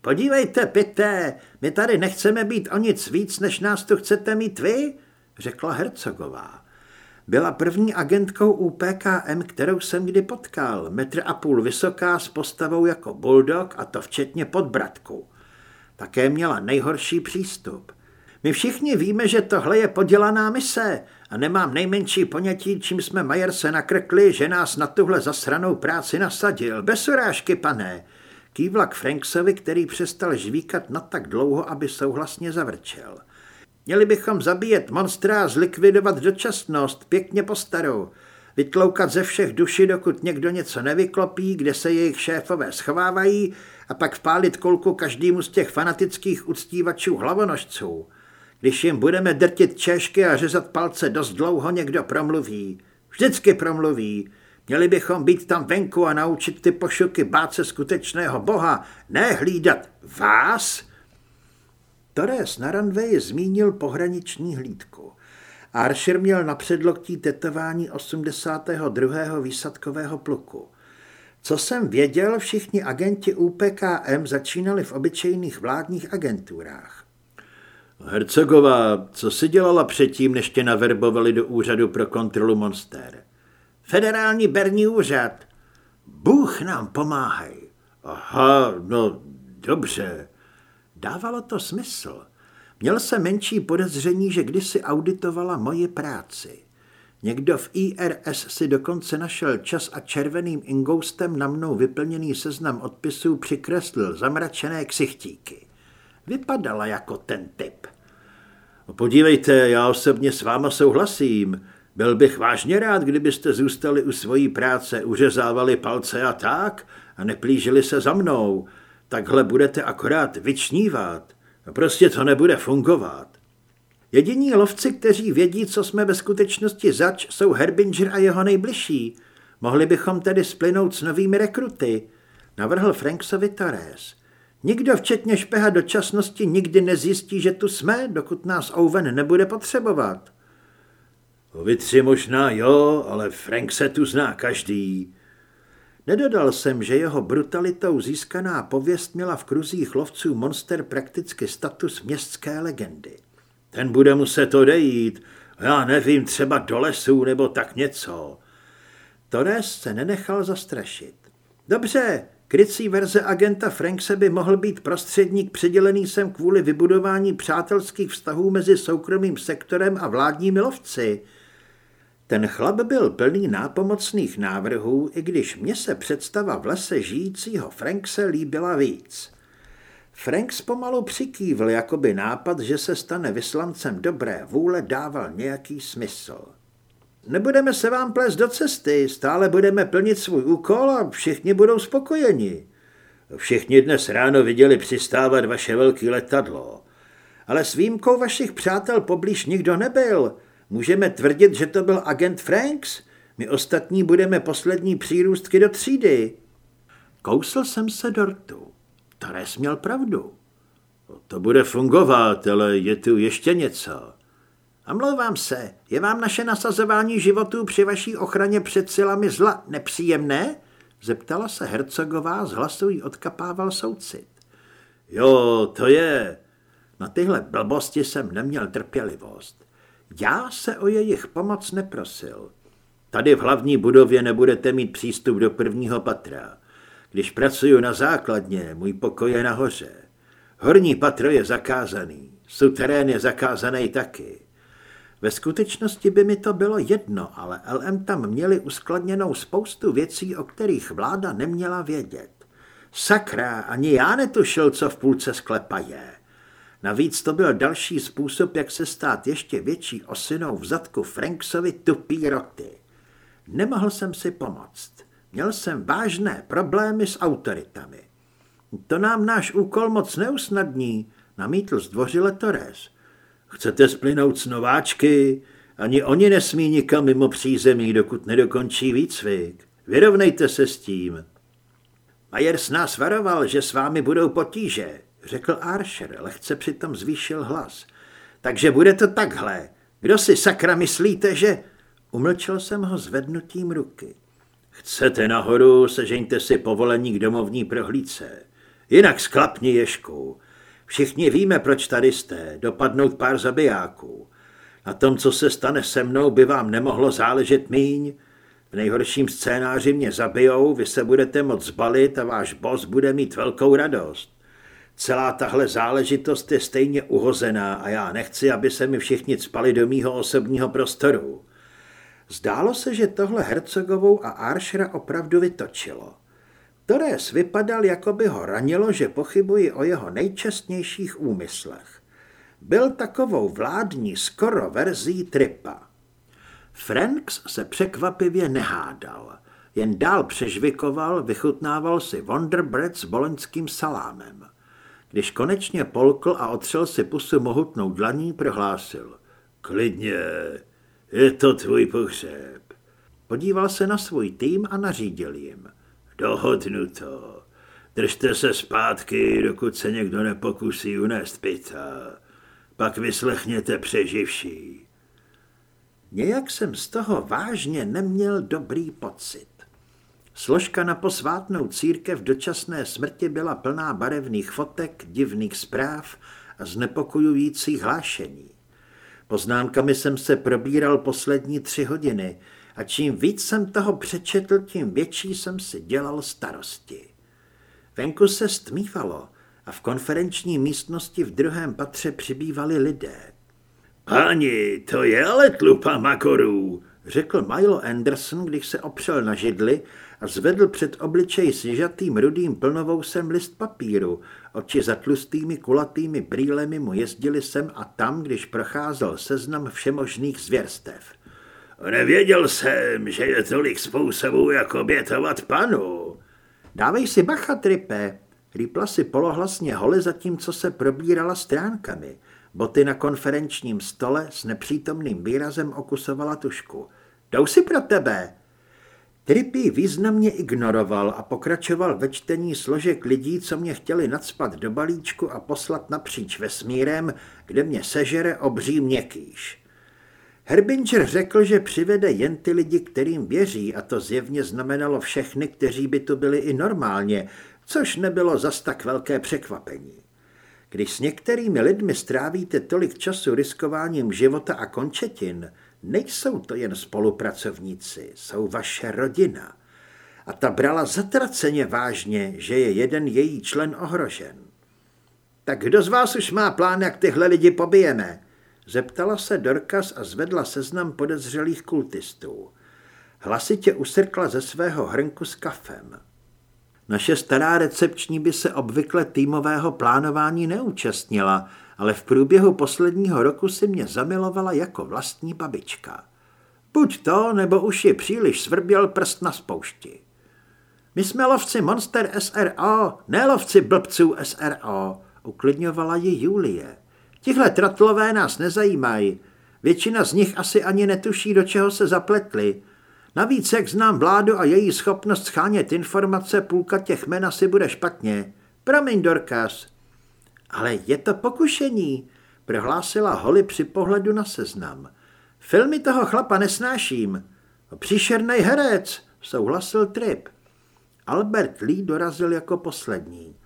Podívejte, Pité, my tady nechceme být o nic víc, než nás tu chcete mít vy, řekla Hercogová. Byla první agentkou UPKM, kterou jsem kdy potkal, metr a půl vysoká s postavou jako bulldog a to včetně podbratku. Také měla nejhorší přístup. My všichni víme, že tohle je podělaná mise a nemám nejmenší ponětí, čím jsme Majer se nakrkli, že nás na tuhle zasranou práci nasadil. Bez urážky, pane. Kývla k Franksovi, který přestal žvíkat na tak dlouho, aby souhlasně zavrčel. Měli bychom zabíjet monstra a zlikvidovat dočasnost, pěkně po starou. Vytloukat ze všech duši, dokud někdo něco nevyklopí, kde se jejich šéfové schovávají a pak vpálit kolku každému z těch fanatických uctívačů hlavonožců. Když jim budeme drtit češky a řezat palce dost dlouho, někdo promluví. Vždycky promluví. Měli bychom být tam venku a naučit ty pošuky bát se skutečného boha, ne hlídat vás. Torres na ranveji zmínil pohraniční hlídku. Archer měl na předloktí tetování 82. výsadkového pluku. Co jsem věděl, všichni agenti UPKM začínali v obyčejných vládních agenturách. Hercegová, co si dělala předtím, než tě naverbovali do úřadu pro kontrolu monster? Federální berní úřad. Bůh nám pomáhaj. Aha, no dobře. Dávalo to smysl. Měl se menší podezření, že kdysi auditovala moje práci. Někdo v IRS si dokonce našel čas a červeným ingoustem na mnou vyplněný seznam odpisů přikreslil zamračené ksichtíky. Vypadala jako ten typ. Podívejte, já osobně s váma souhlasím. Byl bych vážně rád, kdybyste zůstali u svojí práce, uřezávali palce a tak a neplížili se za mnou. Takhle budete akorát vyčnívat. Prostě to nebude fungovat. Jediní lovci, kteří vědí, co jsme ve skutečnosti zač, jsou Herbinger a jeho nejbližší. Mohli bychom tedy splynout s novými rekruty, navrhl Franksovi Torres. Nikdo, včetně špeha dočasnosti, nikdy nezjistí, že tu jsme, dokud nás Owen nebude potřebovat. Vy tři možná jo, ale Frank se tu zná každý. Nedodal jsem, že jeho brutalitou získaná pověst měla v kruzích lovců monster prakticky status městské legendy. Ten bude muset odejít, já nevím, třeba do lesů nebo tak něco. Torres se nenechal zastrašit. Dobře, krycí verze agenta Frankse by mohl být prostředník přidělený sem kvůli vybudování přátelských vztahů mezi soukromým sektorem a vládními lovci – ten chlap byl plný nápomocných návrhů, i když mně se představa v lese žijícího Frankse líbila víc. Franks pomalu přikývl, jakoby nápad, že se stane vyslancem dobré vůle, dával nějaký smysl. Nebudeme se vám plést do cesty, stále budeme plnit svůj úkol a všichni budou spokojeni. Všichni dnes ráno viděli přistávat vaše velké letadlo. Ale s výjimkou vašich přátel poblíž nikdo nebyl – Můžeme tvrdit, že to byl agent Franks? My ostatní budeme poslední přírůstky do třídy. Kousl jsem se do rtu. Torres měl pravdu. To bude fungovat, ale je tu ještě něco. A mlouvám se, je vám naše nasazování životů při vaší ochraně před silami zla nepříjemné? Zeptala se hercogová, z hlasu jí odkapával soucit. Jo, to je. Na tyhle blbosti jsem neměl trpělivost. Já se o jejich pomoc neprosil. Tady v hlavní budově nebudete mít přístup do prvního patra. Když pracuju na základně, můj pokoj je nahoře. Horní patro je zakázaný, suterén je zakázaný taky. Ve skutečnosti by mi to bylo jedno, ale LM tam měli uskladněnou spoustu věcí, o kterých vláda neměla vědět. Sakra, ani já netušil, co v půlce sklepa je. Navíc to byl další způsob, jak se stát ještě větší osinou v zadku Franksovi tupý roty. Nemohl jsem si pomoct. Měl jsem vážné problémy s autoritami. To nám náš úkol moc neusnadní, namítl zdvořile Torres. Chcete splynout s nováčky? Ani oni nesmí nikam mimo přízemí, dokud nedokončí výcvik. Vyrovnejte se s tím. Majers nás varoval, že s vámi budou potíže řekl Archer, lehce přitom zvýšil hlas. Takže bude to takhle. Kdo si sakra myslíte, že... Umlčel jsem ho zvednutím ruky. Chcete nahoru, sežeňte si povolení k domovní prohlídce. Jinak sklapni ješku. Všichni víme, proč tady jste, dopadnout pár zabijáků. Na tom, co se stane se mnou, by vám nemohlo záležet míň. V nejhorším scénáři mě zabijou, vy se budete moc zbalit a váš boss bude mít velkou radost. Celá tahle záležitost je stejně uhozená a já nechci, aby se mi všichni spali do mýho osobního prostoru. Zdálo se, že tohle Hercogovou a Aršera opravdu vytočilo. Torres vypadal, jako by ho ranilo, že pochybuji o jeho nejčestnějších úmyslech. Byl takovou vládní skoro verzí Tripa. Franks se překvapivě nehádal, jen dál přežvikoval, vychutnával si Wonderbread s bolenským salámem. Když konečně polkl a otřel si pusu mohutnou dlaní, prohlásil. Klidně, je to tvůj pohřeb. Podíval se na svůj tým a nařídil jim. Dohodnu to. Držte se zpátky, dokud se někdo nepokusí unést pita. Pak vyslechněte přeživší. Nějak jsem z toho vážně neměl dobrý pocit. Složka na posvátnou církev dočasné smrti byla plná barevných fotek, divných zpráv a znepokojujících hlášení. Poznámkami jsem se probíral poslední tři hodiny a čím víc jsem toho přečetl, tím větší jsem si dělal starosti. Venku se stmívalo a v konferenční místnosti v druhém patře přibývali lidé. Páni, to je ale tlupa makorů, řekl Milo Anderson, když se opřel na židli a zvedl před obličej sněžatým rudým plnovousem list papíru. Oči za tlustými kulatými brýlemi mu jezdili sem a tam, když procházel seznam všemožných zvěrstev. Nevěděl jsem, že je tolik způsobů, jak obětovat panu. Dávej si bacha, Tripe, rýpla si polohlasně hole, zatímco se probírala stránkami. Boty na konferenčním stole s nepřítomným výrazem okusovala tušku. Jdou si pro tebe. Trippy významně ignoroval a pokračoval ve čtení složek lidí, co mě chtěli nadspat do balíčku a poslat napříč vesmírem, kde mě sežere obří měkýš. Herbinger řekl, že přivede jen ty lidi, kterým věří, a to zjevně znamenalo všechny, kteří by tu byli i normálně, což nebylo zas tak velké překvapení. Když s některými lidmi strávíte tolik času riskováním života a končetin, nejsou to jen spolupracovníci, jsou vaše rodina. A ta brala zatraceně vážně, že je jeden její člen ohrožen. Tak kdo z vás už má plán, jak tyhle lidi pobijeme? Zeptala se Dorkas a zvedla seznam podezřelých kultistů. Hlasitě usrkla ze svého hrnku s kafem. Naše stará recepční by se obvykle týmového plánování neúčastnila, ale v průběhu posledního roku si mě zamilovala jako vlastní babička. Buď to, nebo už je příliš svrběl prst na spoušti. My jsme lovci Monster SRO, ne lovci blbců SRO, uklidňovala ji Julie. Tihle tratlové nás nezajímají. Většina z nich asi ani netuší, do čeho se zapletli. Navíc, jak znám vládu a její schopnost schánět informace, půlka těch men asi bude špatně. Promiň, Dorkas. Ale je to pokušení, prohlásila Holly při pohledu na seznam. Filmy toho chlapa nesnáším. Příšerný herec, souhlasil Trip. Albert Lee dorazil jako poslední.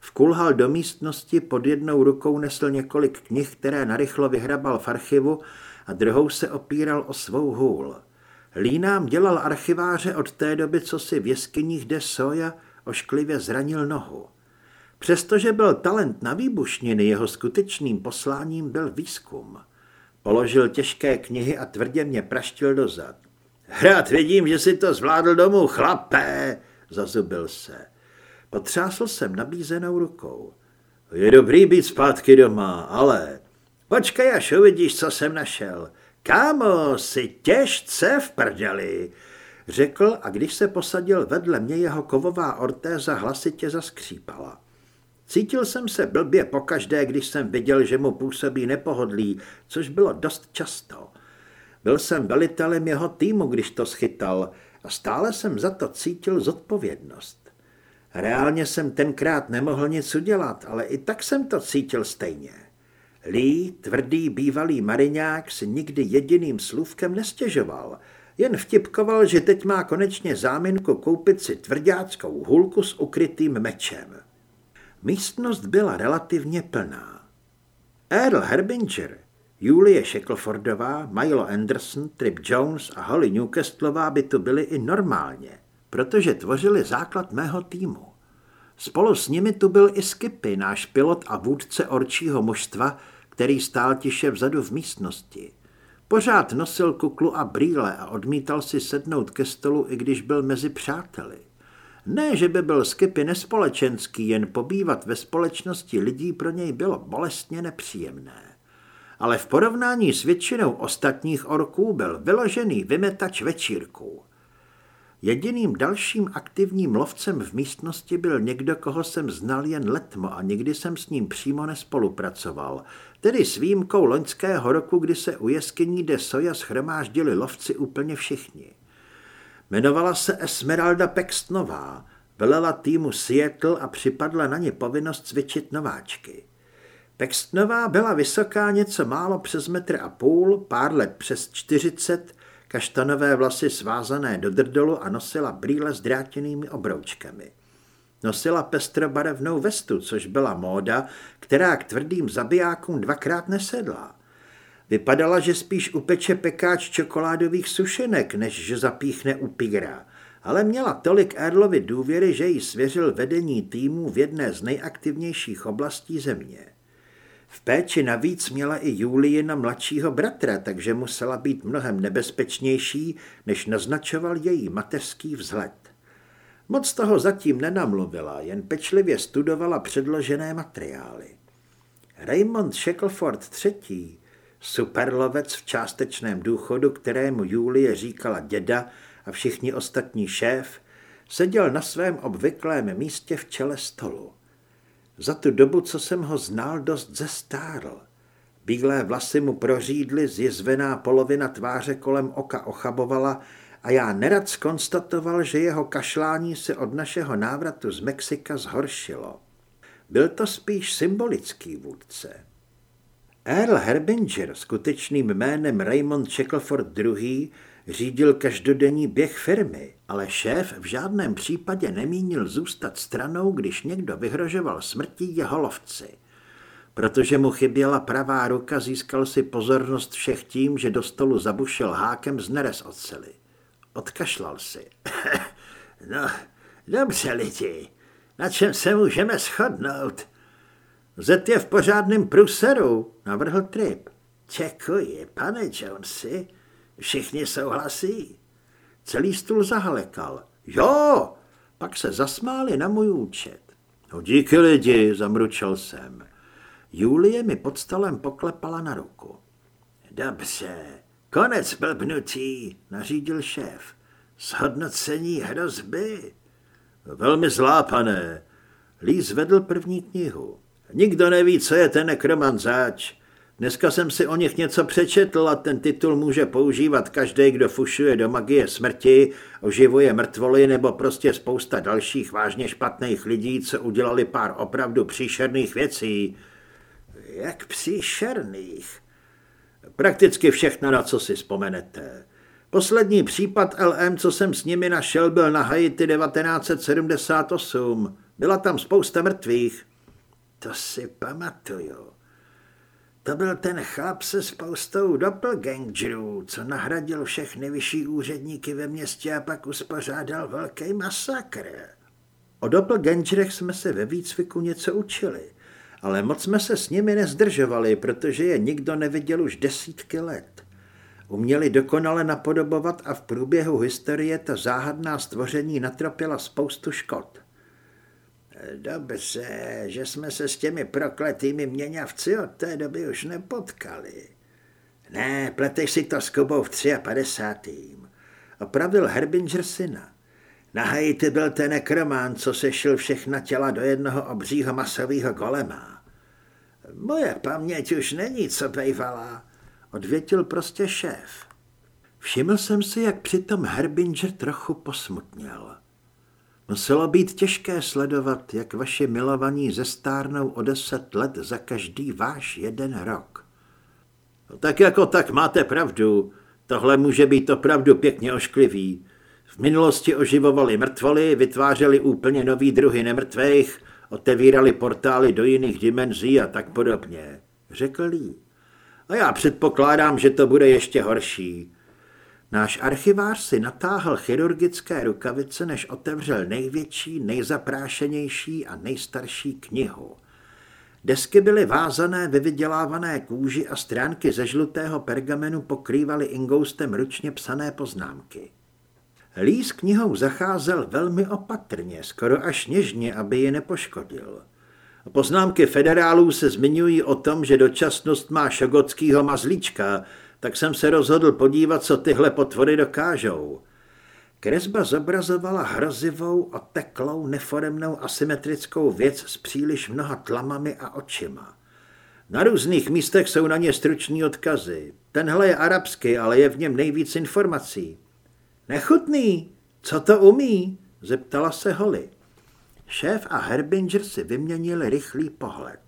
Vkulhal do místnosti, pod jednou rukou nesl několik knih, které narychlo vyhrabal v archivu a druhou se opíral o svou hůl. Lee nám dělal archiváře od té doby, co si v jeskyních de Soja ošklivě zranil nohu. Přestože byl talent na výbušniny, jeho skutečným posláním byl výzkum. Položil těžké knihy a tvrdě mě praštil dozad. Hrát vidím, že si to zvládl domů, chlapé, zazubil se. Potřásl jsem nabízenou rukou. Je dobrý být zpátky doma, ale... Počkej, až uvidíš, co jsem našel. Kámo, si těžce v prdeli, řekl a když se posadil vedle mě, jeho kovová ortéza hlasitě zaskřípala. Cítil jsem se blbě pokaždé, když jsem viděl, že mu působí nepohodlí, což bylo dost často. Byl jsem velitelem jeho týmu, když to schytal a stále jsem za to cítil zodpovědnost. Reálně jsem tenkrát nemohl nic udělat, ale i tak jsem to cítil stejně. Lee, tvrdý bývalý mariňák, si nikdy jediným slůvkem nestěžoval, jen vtipkoval, že teď má konečně záminku koupit si tvrdáckou hulku s ukrytým mečem. Místnost byla relativně plná. Earl Herbinger, Julie Shacklefordová, Milo Anderson, Trip Jones a Holly Newcastlová by tu byly i normálně, protože tvořili základ mého týmu. Spolu s nimi tu byl i Skippy, náš pilot a vůdce orčího mužstva, který stál tiše vzadu v místnosti. Pořád nosil kuklu a brýle a odmítal si sednout ke stolu, i když byl mezi přáteli. Ne, že by byl Skippy nespolečenský, jen pobývat ve společnosti lidí pro něj bylo bolestně nepříjemné. Ale v porovnání s většinou ostatních orků byl vyložený vymetač večírků. Jediným dalším aktivním lovcem v místnosti byl někdo, koho jsem znal jen letmo a nikdy jsem s ním přímo nespolupracoval, tedy s výjimkou loňského roku, kdy se u jeskyní de Soja schromáždili lovci úplně všichni. Jmenovala se Esmeralda Pextnová, velela týmu Seattle a připadla na ně povinnost cvičit nováčky. Pextnová byla vysoká něco málo přes metr a půl, pár let přes čtyřicet, kaštanové vlasy svázané do drdolu a nosila brýle s drátěnými obroučkami. Nosila pestrobarevnou vestu, což byla móda, která k tvrdým zabijákům dvakrát nesedla. Vypadala, že spíš upeče pekáč čokoládových sušenek, než že zapíchne u pigra, ale měla tolik Erlovi důvěry, že jí svěřil vedení týmu v jedné z nejaktivnějších oblastí země. V péči navíc měla i Julijina mladšího bratra, takže musela být mnohem nebezpečnější, než naznačoval její mateřský vzhled. Moc toho zatím nenamluvila, jen pečlivě studovala předložené materiály. Raymond Shackleford III., superlovec v částečném důchodu, kterému Julie říkala děda a všichni ostatní šéf, seděl na svém obvyklém místě v čele stolu. Za tu dobu, co jsem ho znal, dost zestárl. Bílé vlasy mu prořídly, zjezvená polovina tváře kolem oka ochabovala a já nerad skonstatoval, že jeho kašlání se od našeho návratu z Mexika zhoršilo. Byl to spíš symbolický vůdce. Earl Herbinger, skutečným jménem Raymond Shackleford II., řídil každodenní běh firmy, ale šéf v žádném případě nemínil zůstat stranou, když někdo vyhrožoval smrtí jeho lovci. Protože mu chyběla pravá ruka, získal si pozornost všech tím, že do stolu zabušil hákem z nerez oceli. Odkašlal si. no, dobře lidi, na čem se můžeme shodnout? Zet je v pořádném pruseru, navrhl Trip. Děkuji, pane Jonesi, všichni souhlasí. Celý stůl zahalekal. Jo, pak se zasmáli na můj účet. No díky lidi, zamručel jsem. Julie mi pod stolem poklepala na ruku. Dobře, konec blbnutí, nařídil šéf. Shodnocení hrozby. Velmi zlápané. Lee zvedl první knihu. Nikdo neví, co je ten nekromanzáč. Dneska jsem si o nich něco přečetl a ten titul může používat každý, kdo fušuje do magie smrti, oživuje mrtvoly nebo prostě spousta dalších vážně špatných lidí, co udělali pár opravdu příšerných věcí. Jak příšerných? Prakticky všechno, na co si vzpomenete. Poslední případ LM, co jsem s nimi našel, byl na Haiti 1978. Byla tam spousta mrtvých. To si pamatuju. To byl ten chlap se spoustou doppelgangerů, co nahradil všechny vyšší úředníky ve městě a pak uspořádal velký masakr. O doppelgangerech jsme se ve výcviku něco učili, ale moc jsme se s nimi nezdržovali, protože je nikdo neviděl už desítky let. Uměli dokonale napodobovat a v průběhu historie ta záhadná stvoření natropila spoustu škod. Dobře, že jsme se s těmi prokletými měňavci od té doby už nepotkali. Ne, pleteš si to s Kubou v 53. Opravil Herbinger syna. Na Haiti byl ten nekromán, co sešil všechna těla do jednoho obřího masového golema. Moje paměť už není, co bejvala, odvětil prostě šéf. Všiml jsem si, jak přitom Herbinger trochu posmutněl. Muselo být těžké sledovat, jak vaši milovaní zestárnou o deset let za každý váš jeden rok. No, tak jako tak máte pravdu. Tohle může být opravdu pěkně ošklivý. V minulosti oživovali mrtvoly, vytvářeli úplně nový druhy nemrtvých, otevírali portály do jiných dimenzí a tak podobně, řekl Lee. A já předpokládám, že to bude ještě horší. Náš archivář si natáhl chirurgické rukavice, než otevřel největší, nejzaprášenější a nejstarší knihu. Desky byly vázané ve vydělávané kůži a stránky ze žlutého pergamenu pokrývaly ingoustem ručně psané poznámky. Lí s knihou zacházel velmi opatrně, skoro až něžně, aby ji nepoškodil. Poznámky federálů se zmiňují o tom, že dočasnost má šogotskýho mazlíčka, tak jsem se rozhodl podívat, co tyhle potvory dokážou. Kresba zobrazovala hrozivou, oteklou, neforemnou asymetrickou věc s příliš mnoha tlamami a očima. Na různých místech jsou na ně struční odkazy. Tenhle je arabský, ale je v něm nejvíc informací. Nechutný, co to umí? zeptala se Holly. Šéf a Herbinger si vyměnili rychlý pohled.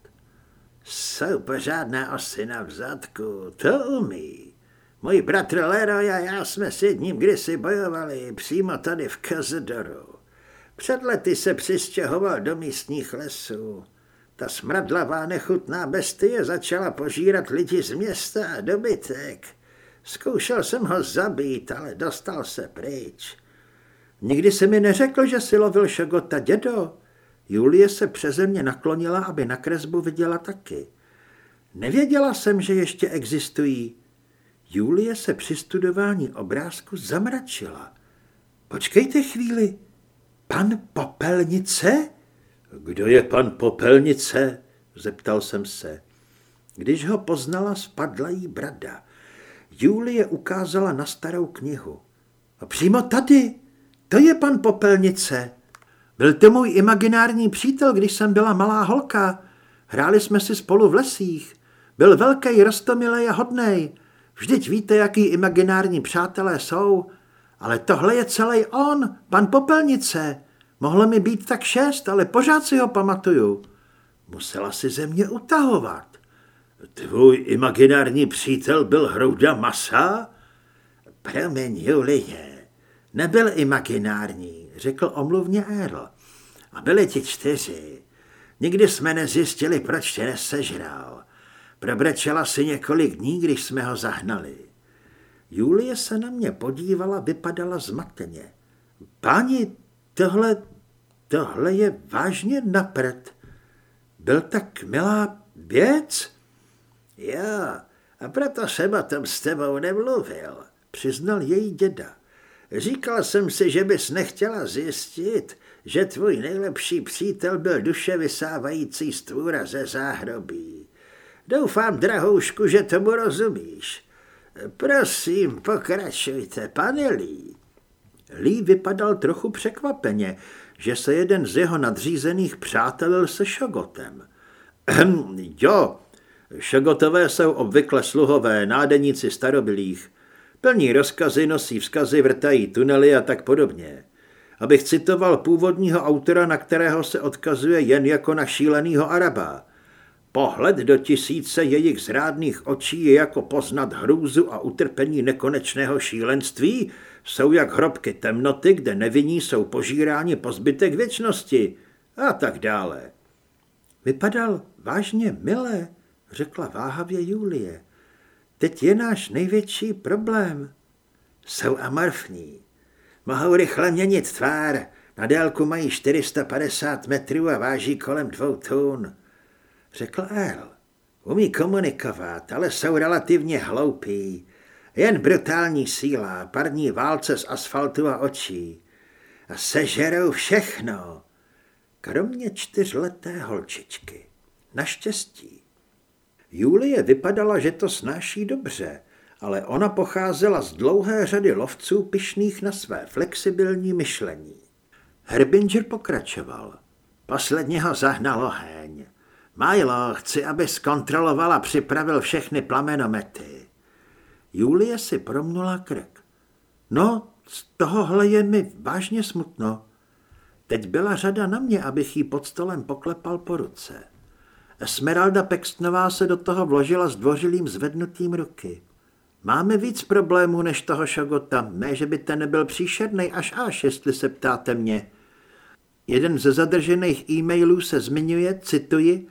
Jsou pořádná osina v zadku, to umí. Můj bratr Leroy a já jsme s jedním kdysi bojovali přímo tady v Kazedoru. Před lety se přistěhoval do místních lesů. Ta smradlavá nechutná bestie začala požírat lidi z města a dobytek. Zkoušel jsem ho zabít, ale dostal se pryč. Nikdy se mi neřekl, že si lovil šagota dědo. Julie se přeze mě naklonila, aby na kresbu viděla taky. Nevěděla jsem, že ještě existují. Julie se při studování obrázku zamračila. Počkejte chvíli. Pan Popelnice? Kdo je pan Popelnice? Zeptal jsem se. Když ho poznala, spadla jí brada. Julie ukázala na starou knihu. A přímo tady, to je pan Popelnice. Byl to můj imaginární přítel, když jsem byla malá holka. Hráli jsme si spolu v lesích. Byl velký, rostomilej a hodnej. Vždyť víte, jaký imaginární přátelé jsou. Ale tohle je celý on, pan Popelnice. Mohlo mi být tak šest, ale pořád si ho pamatuju. Musela si ze mě utahovat. Tvůj imaginární přítel byl hrouda masa? Promiň, Julie, nebyl imaginární, řekl omluvně Earl. A byli ti čtyři. Nikdy jsme nezjistili, proč tě nesežral. Probrečela si několik dní, když jsme ho zahnali. Julie se na mě podívala, vypadala zmateně. Páni, tohle, tohle je vážně napřed. Byl tak milá věc? Jo, a proto jsem o tom s tebou nemluvil, přiznal její děda. Říkal jsem si, že bys nechtěla zjistit, že tvůj nejlepší přítel byl duše vysávající stvůra ze záhrobí. Doufám, drahoušku, že tomu rozumíš. Prosím, pokračujte, pane Lee. Lee vypadal trochu překvapeně, že se jeden z jeho nadřízených přátelil se Šogotem. jo, Šogotové jsou obvykle sluhové, nádeníci starobilých. Plní rozkazy, nosí vzkazy, vrtají tunely a tak podobně. Abych citoval původního autora, na kterého se odkazuje jen jako na šílenýho Araba. Pohled do tisíce jejich zrádných očí je jako poznat hrůzu a utrpení nekonečného šílenství, jsou jak hrobky temnoty, kde nevinní jsou požíráni po zbytek věčnosti a tak dále. Vypadal vážně milé, řekla váhavě Julie. Teď je náš největší problém. Jsou amorfní. Mohou rychle měnit tvár. Na délku mají 450 metrů a váží kolem dvou tun. Řekl El. Umí komunikovat, ale jsou relativně hloupí. Jen brutální síla, parní válce z asfaltu a očí. A sežerou všechno, kromě čtyřleté holčičky. Naštěstí. Julie vypadala, že to snáší dobře, ale ona pocházela z dlouhé řady lovců pyšných na své flexibilní myšlení. Herbinger pokračoval. Posledně ho zahnal oheň. Majlo, chci, aby zkontrolovala připravil všechny plamenomety. Julie si promnula krk. No, z tohohle je mi vážně smutno. Teď byla řada na mě, abych jí pod stolem poklepal po ruce. Esmeralda Pextnová se do toho vložila s dvořilým zvednutím ruky. Máme víc problémů než toho šogota, ne, že by ten nebyl příšerný až až, jestli se ptáte mě. Jeden ze zadržených e-mailů se zmiňuje, cituji,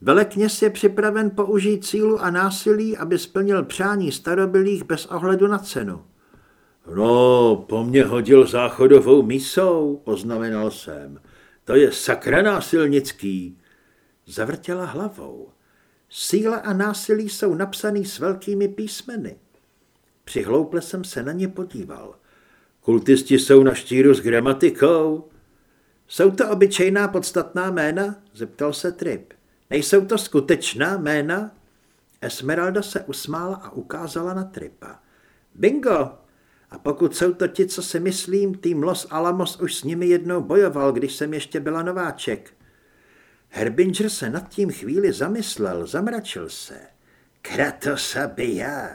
Velekněz je připraven použít sílu a násilí, aby splnil přání starobylých bez ohledu na cenu. No, po mně hodil záchodovou mísou, poznamenal jsem. To je sakra násilnický. Zavrtěla hlavou. Síla a násilí jsou napsaný s velkými písmeny. Přihlouple jsem se na ně podíval. Kultisti jsou na štíru s gramatikou. Jsou to obyčejná podstatná jména? Zeptal se Trip. Nejsou to skutečná jména? Esmeralda se usmála a ukázala na Tripa. Bingo! A pokud jsou to ti, co si myslím, tým Los Alamos už s nimi jednou bojoval, když jsem ještě byla nováček. Herbinger se nad tím chvíli zamyslel, zamračil se. Kratos a Bia,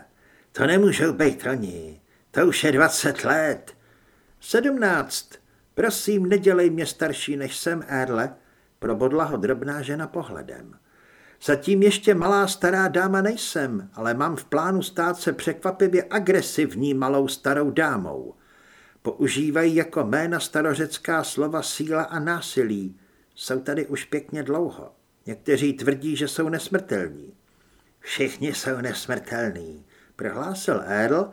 to nemůžou být oni. To už je dvacet let. Sedmnáct. Prosím, nedělej mě starší, než jsem, Erle, probodla ho drobná žena pohledem. Zatím ještě malá stará dáma nejsem, ale mám v plánu stát se překvapivě agresivní malou starou dámou. Používají jako jména starořecká slova síla a násilí. Jsou tady už pěkně dlouho. Někteří tvrdí, že jsou nesmrtelní. Všichni jsou nesmrtelní, prohlásil Earl,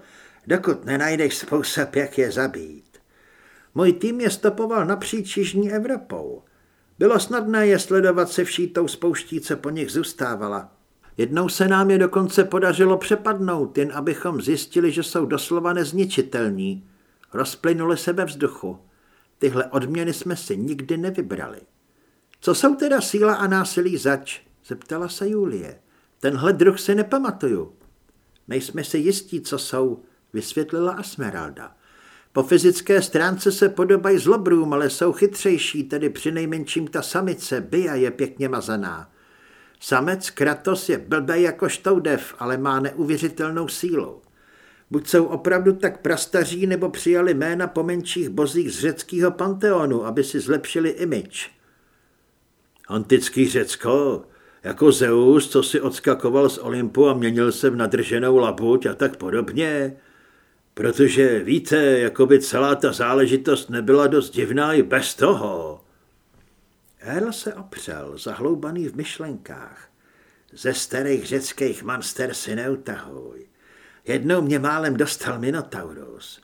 dokud nenajdeš způsob, jak je zabít. Můj tým je stopoval napříč Jižní Evropou. Bylo snadné je sledovat se vší tou spouští, co po nich zůstávala. Jednou se nám je dokonce podařilo přepadnout, jen abychom zjistili, že jsou doslova nezničitelní. Rozplynuli se ve vzduchu. Tyhle odměny jsme si nikdy nevybrali. Co jsou teda síla a násilí zač? Zeptala se Julie. Tenhle druh si nepamatuju. Nejsme si jistí, co jsou, vysvětlila Asmeralda. Po fyzické stránce se podobají zlobrům, ale jsou chytřejší, tedy přinejmenším ta samice, Bia je pěkně mazaná. Samec Kratos je blbej jako štoudev, ale má neuvěřitelnou sílu. Buď jsou opravdu tak prastaří, nebo přijali jména po menších bozích z řeckého panteonu, aby si zlepšili imič. Antický Řecko, jako Zeus, co si odskakoval z Olympu a měnil se v nadrženou labuť a tak podobně. Protože víte, jako by celá ta záležitost nebyla dost divná i bez toho. Earl se opřel, zahloubaný v myšlenkách. Ze starých řeckých monster si neutahuj. Jednou mě málem dostal Minotaurus.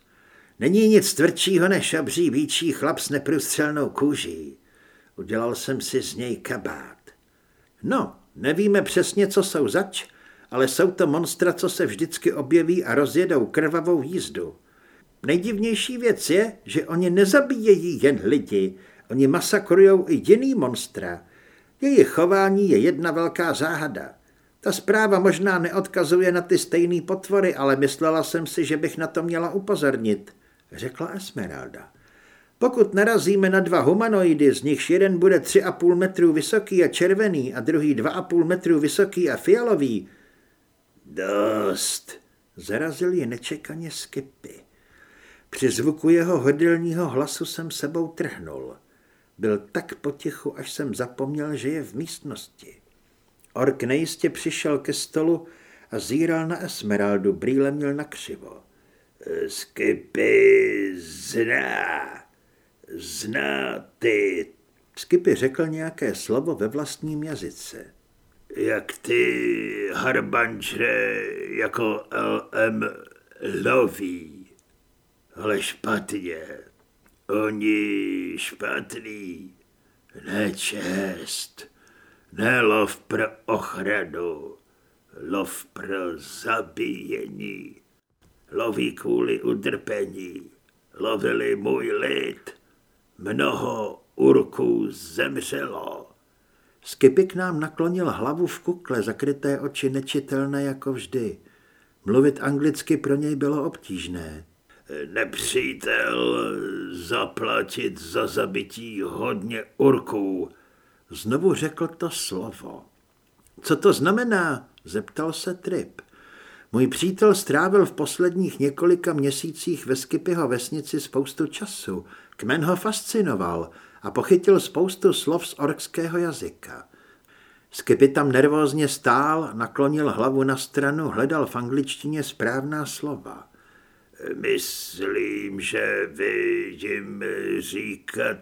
Není nic tvrdšího než obří víčí chlap s neprůstřelnou kůží. Udělal jsem si z něj kabát. No, nevíme přesně, co jsou zač, ale jsou to monstra, co se vždycky objeví a rozjedou krvavou jízdu. Nejdivnější věc je, že oni nezabíjejí jen lidi, oni masakrujou i jiný monstra. Jejich chování je jedna velká záhada. Ta zpráva možná neodkazuje na ty stejné potvory, ale myslela jsem si, že bych na to měla upozornit, řekla Esmeralda. Pokud narazíme na dva humanoidy, z nichž jeden bude tři a půl metru vysoký a červený a druhý dva a půl metru vysoký a fialový, Dost, zarazil je nečekaně Skipy. Při zvuku jeho hodilního hlasu jsem sebou trhnul. Byl tak potichu, až jsem zapomněl, že je v místnosti. Ork nejistě přišel ke stolu a zíral na Esmeraldu, brýle měl na křivo. Skipy zná, zná ty. Skipy řekl nějaké slovo ve vlastním jazyce jak ty harbančre jako LM loví. Ale špatně. Oni špatný. Nečest. Ne lov pro ochranu. Lov pro zabíjení. Loví kvůli utrpení. Lovili můj lid. Mnoho urků zemřelo. Skipy k nám naklonil hlavu v kukle, zakryté oči nečitelné jako vždy. Mluvit anglicky pro něj bylo obtížné. Nepřítel zaplatit za zabití hodně urků. Znovu řekl to slovo. Co to znamená? Zeptal se Trip. Můj přítel strávil v posledních několika měsících ve Skipyho vesnici spoustu času. Kmen ho fascinoval a pochytil spoustu slov z orkského jazyka. Skipy tam nervózně stál, naklonil hlavu na stranu, hledal v angličtině správná slova. Myslím, že jim říkat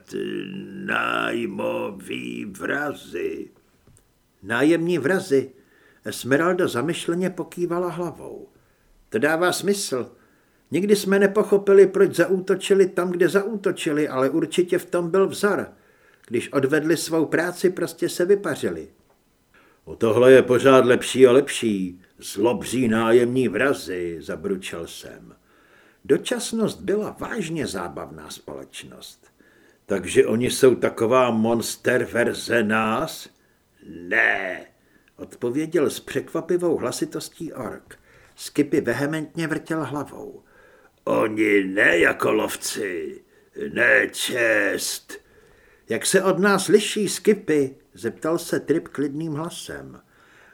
nájmový vrazy. Nájemní vrazy. Esmeralda zamyšleně pokývala hlavou. To dává smysl. Nikdy jsme nepochopili, proč zaútočili tam, kde zaútočili, ale určitě v tom byl vzor. Když odvedli svou práci, prostě se vypařili. O tohle je pořád lepší a lepší. Zlobří nájemní vrazy, zabručel jsem. Dočasnost byla vážně zábavná společnost. Takže oni jsou taková monster verze nás? Ne, odpověděl s překvapivou hlasitostí ork. Skipy vehementně vrtěl hlavou. Oni ne jako lovci, ne čest. Jak se od nás liší Skipy? zeptal se Trip klidným hlasem.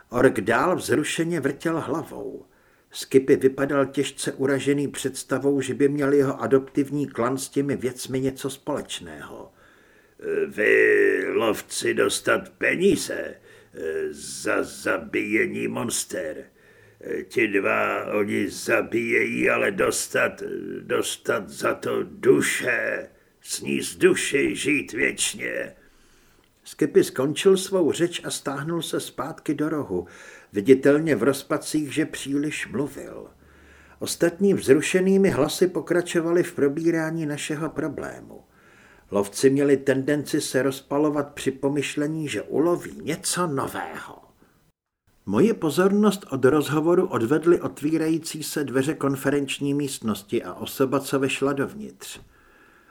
Ork dál vzrušeně vrtěl hlavou. Skipy vypadal těžce uražený představou, že by měl jeho adoptivní klan s těmi věcmi něco společného. Vy, lovci, dostat peníze za zabíjení monster. Ti dva oni zabíjejí, ale dostat, dostat za to duše, sníst duši, žít věčně. Skipy skončil svou řeč a stáhnul se zpátky do rohu, viditelně v rozpacích, že příliš mluvil. Ostatní vzrušenými hlasy pokračovali v probírání našeho problému. Lovci měli tendenci se rozpalovat při pomyšlení, že uloví něco nového. Moje pozornost od rozhovoru odvedly otvírající se dveře konferenční místnosti a osoba, co vešla dovnitř.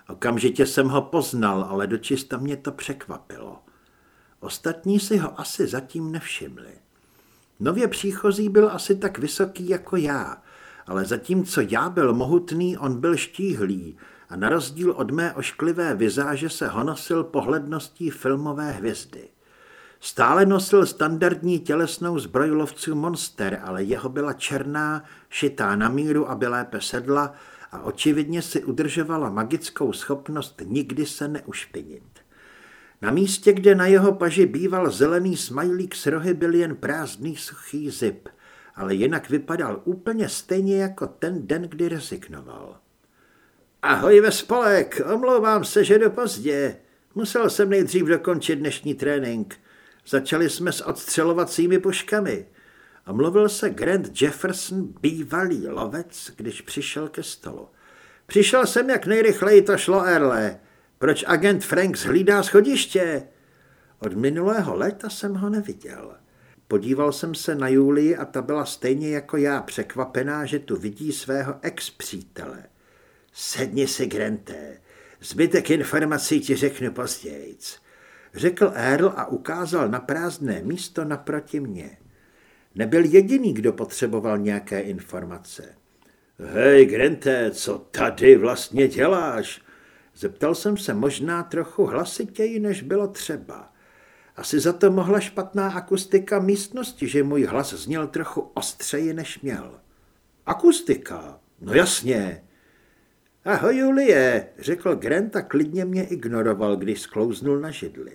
Okamžitě jsem ho poznal, ale dočista mě to překvapilo. Ostatní si ho asi zatím nevšimli. Nově příchozí byl asi tak vysoký jako já, ale zatímco já byl mohutný, on byl štíhlý a na rozdíl od mé ošklivé vizáže se honosil pohledností filmové hvězdy. Stále nosil standardní tělesnou zbroj lovců Monster, ale jeho byla černá, šitá na míru, aby lépe sedla a očividně si udržovala magickou schopnost nikdy se neušpinit. Na místě, kde na jeho paži býval zelený smajlík s rohy, byl jen prázdný suchý zip, ale jinak vypadal úplně stejně jako ten den, kdy rezignoval. Ahoj ve spolek, omlouvám se, že do pozdě. Musel jsem nejdřív dokončit dnešní trénink. Začali jsme s odstřelovacími puškami. A mluvil se Grant Jefferson, bývalý lovec, když přišel ke stolu. Přišel jsem, jak nejrychleji to šlo, Erle. Proč agent Franks hlídá schodiště? Od minulého léta jsem ho neviděl. Podíval jsem se na Julii a ta byla stejně jako já překvapená, že tu vidí svého ex-přítele. Sedni si, Grante. Zbytek informací ti řeknu později. Řekl Earl a ukázal na prázdné místo naproti mně. Nebyl jediný, kdo potřeboval nějaké informace. Hej, Grante, co tady vlastně děláš? Zeptal jsem se možná trochu hlasitěji, než bylo třeba. Asi za to mohla špatná akustika místnosti, že můj hlas zněl trochu ostřeji, než měl. Akustika? No jasně. Ahoj, Julie, řekl Grant a klidně mě ignoroval, když sklouznul na židli.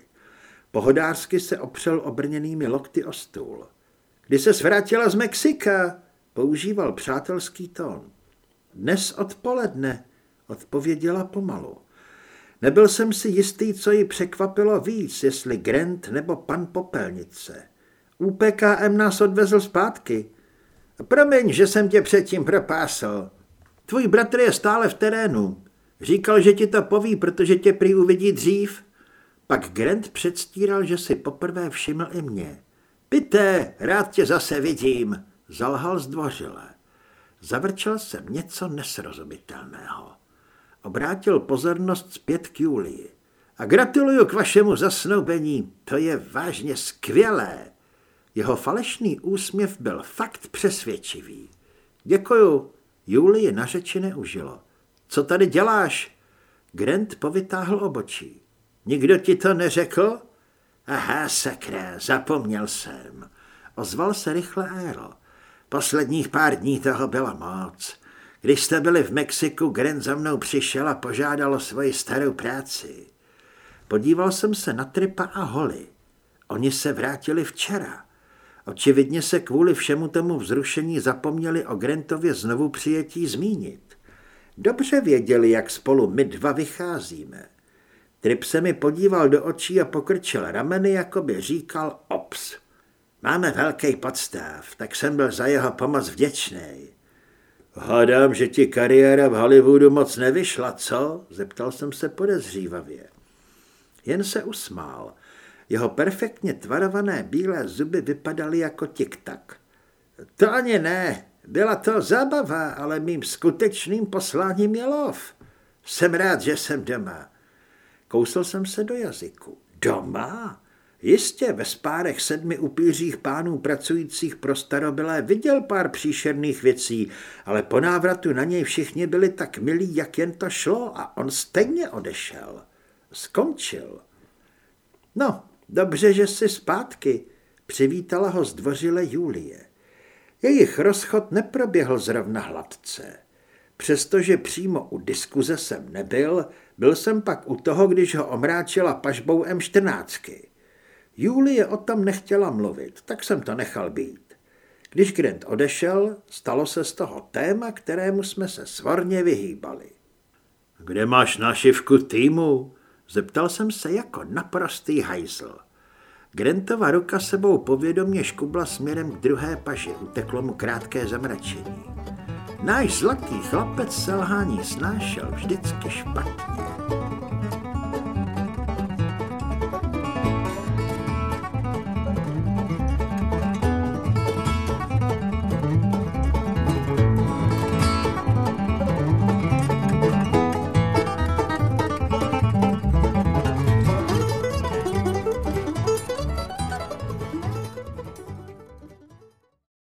Pohodářsky se opřel obrněnými lokty o stůl. Kdy se vrátila z Mexika? Používal přátelský tón. Dnes odpoledne, odpověděla pomalu. Nebyl jsem si jistý, co ji překvapilo víc, jestli Grant nebo pan Popelnice. UPKM nás odvezl zpátky. Promiň, že jsem tě předtím propásl. Tvůj bratr je stále v terénu. Říkal, že ti to poví, protože tě prý uvidí dřív. Pak Grant předstíral, že si poprvé všiml i mě. Pité, rád tě zase vidím, zalhal zdvořile. Zavrčel jsem něco nesrozumitelného. Obrátil pozornost zpět k Julii. A gratuluju k vašemu zasnoubení, to je vážně skvělé. Jeho falešný úsměv byl fakt přesvědčivý. Děkuju, Julie na řeči neužilo. Co tady děláš? Grant povytáhl obočí. Nikdo ti to neřekl? Aha, sakra, zapomněl jsem. Ozval se rychle Aero. Posledních pár dní toho bylo moc. Když jste byli v Mexiku, Grant za mnou přišel a požádal o svoji starou práci. Podíval jsem se na Tripa a Holly. Oni se vrátili včera. Očividně se kvůli všemu tomu vzrušení zapomněli o Grantově znovu přijetí zmínit. Dobře věděli, jak spolu my dva vycházíme. Trip se mi podíval do očí a pokrčil rameny, jako by říkal ops. Máme velký podstav, tak jsem byl za jeho pomoc vděčný. Hádám, že ti kariéra v Hollywoodu moc nevyšla, co? Zeptal jsem se podezřívavě. Jen se usmál. Jeho perfektně tvarované bílé zuby vypadaly jako tiktak. To ani ne. Byla to zábava, ale mým skutečným posláním je lov. Jsem rád, že jsem doma. Kousl jsem se do jazyku. Doma? Jistě ve spárech sedmi upířích pánů pracujících pro starobylé viděl pár příšerných věcí, ale po návratu na něj všichni byli tak milí, jak jen to šlo a on stejně odešel. Skončil. No, dobře, že jsi zpátky, přivítala ho zdvořile Julie. Jejich rozchod neproběhl zrovna hladce. Přestože přímo u diskuze jsem nebyl, byl jsem pak u toho, když ho omráčila pažbou M14. Julie o tom nechtěla mluvit, tak jsem to nechal být. Když Grant odešel, stalo se z toho téma, kterému jsme se svorně vyhýbali. Kde máš našivku týmu? Zeptal jsem se jako naprostý hajzl. Grantova ruka sebou povědomně škubla směrem k druhé paži, uteklo mu krátké zamračení. Náš zlatý chlapec selhání snášel vždycky špatně.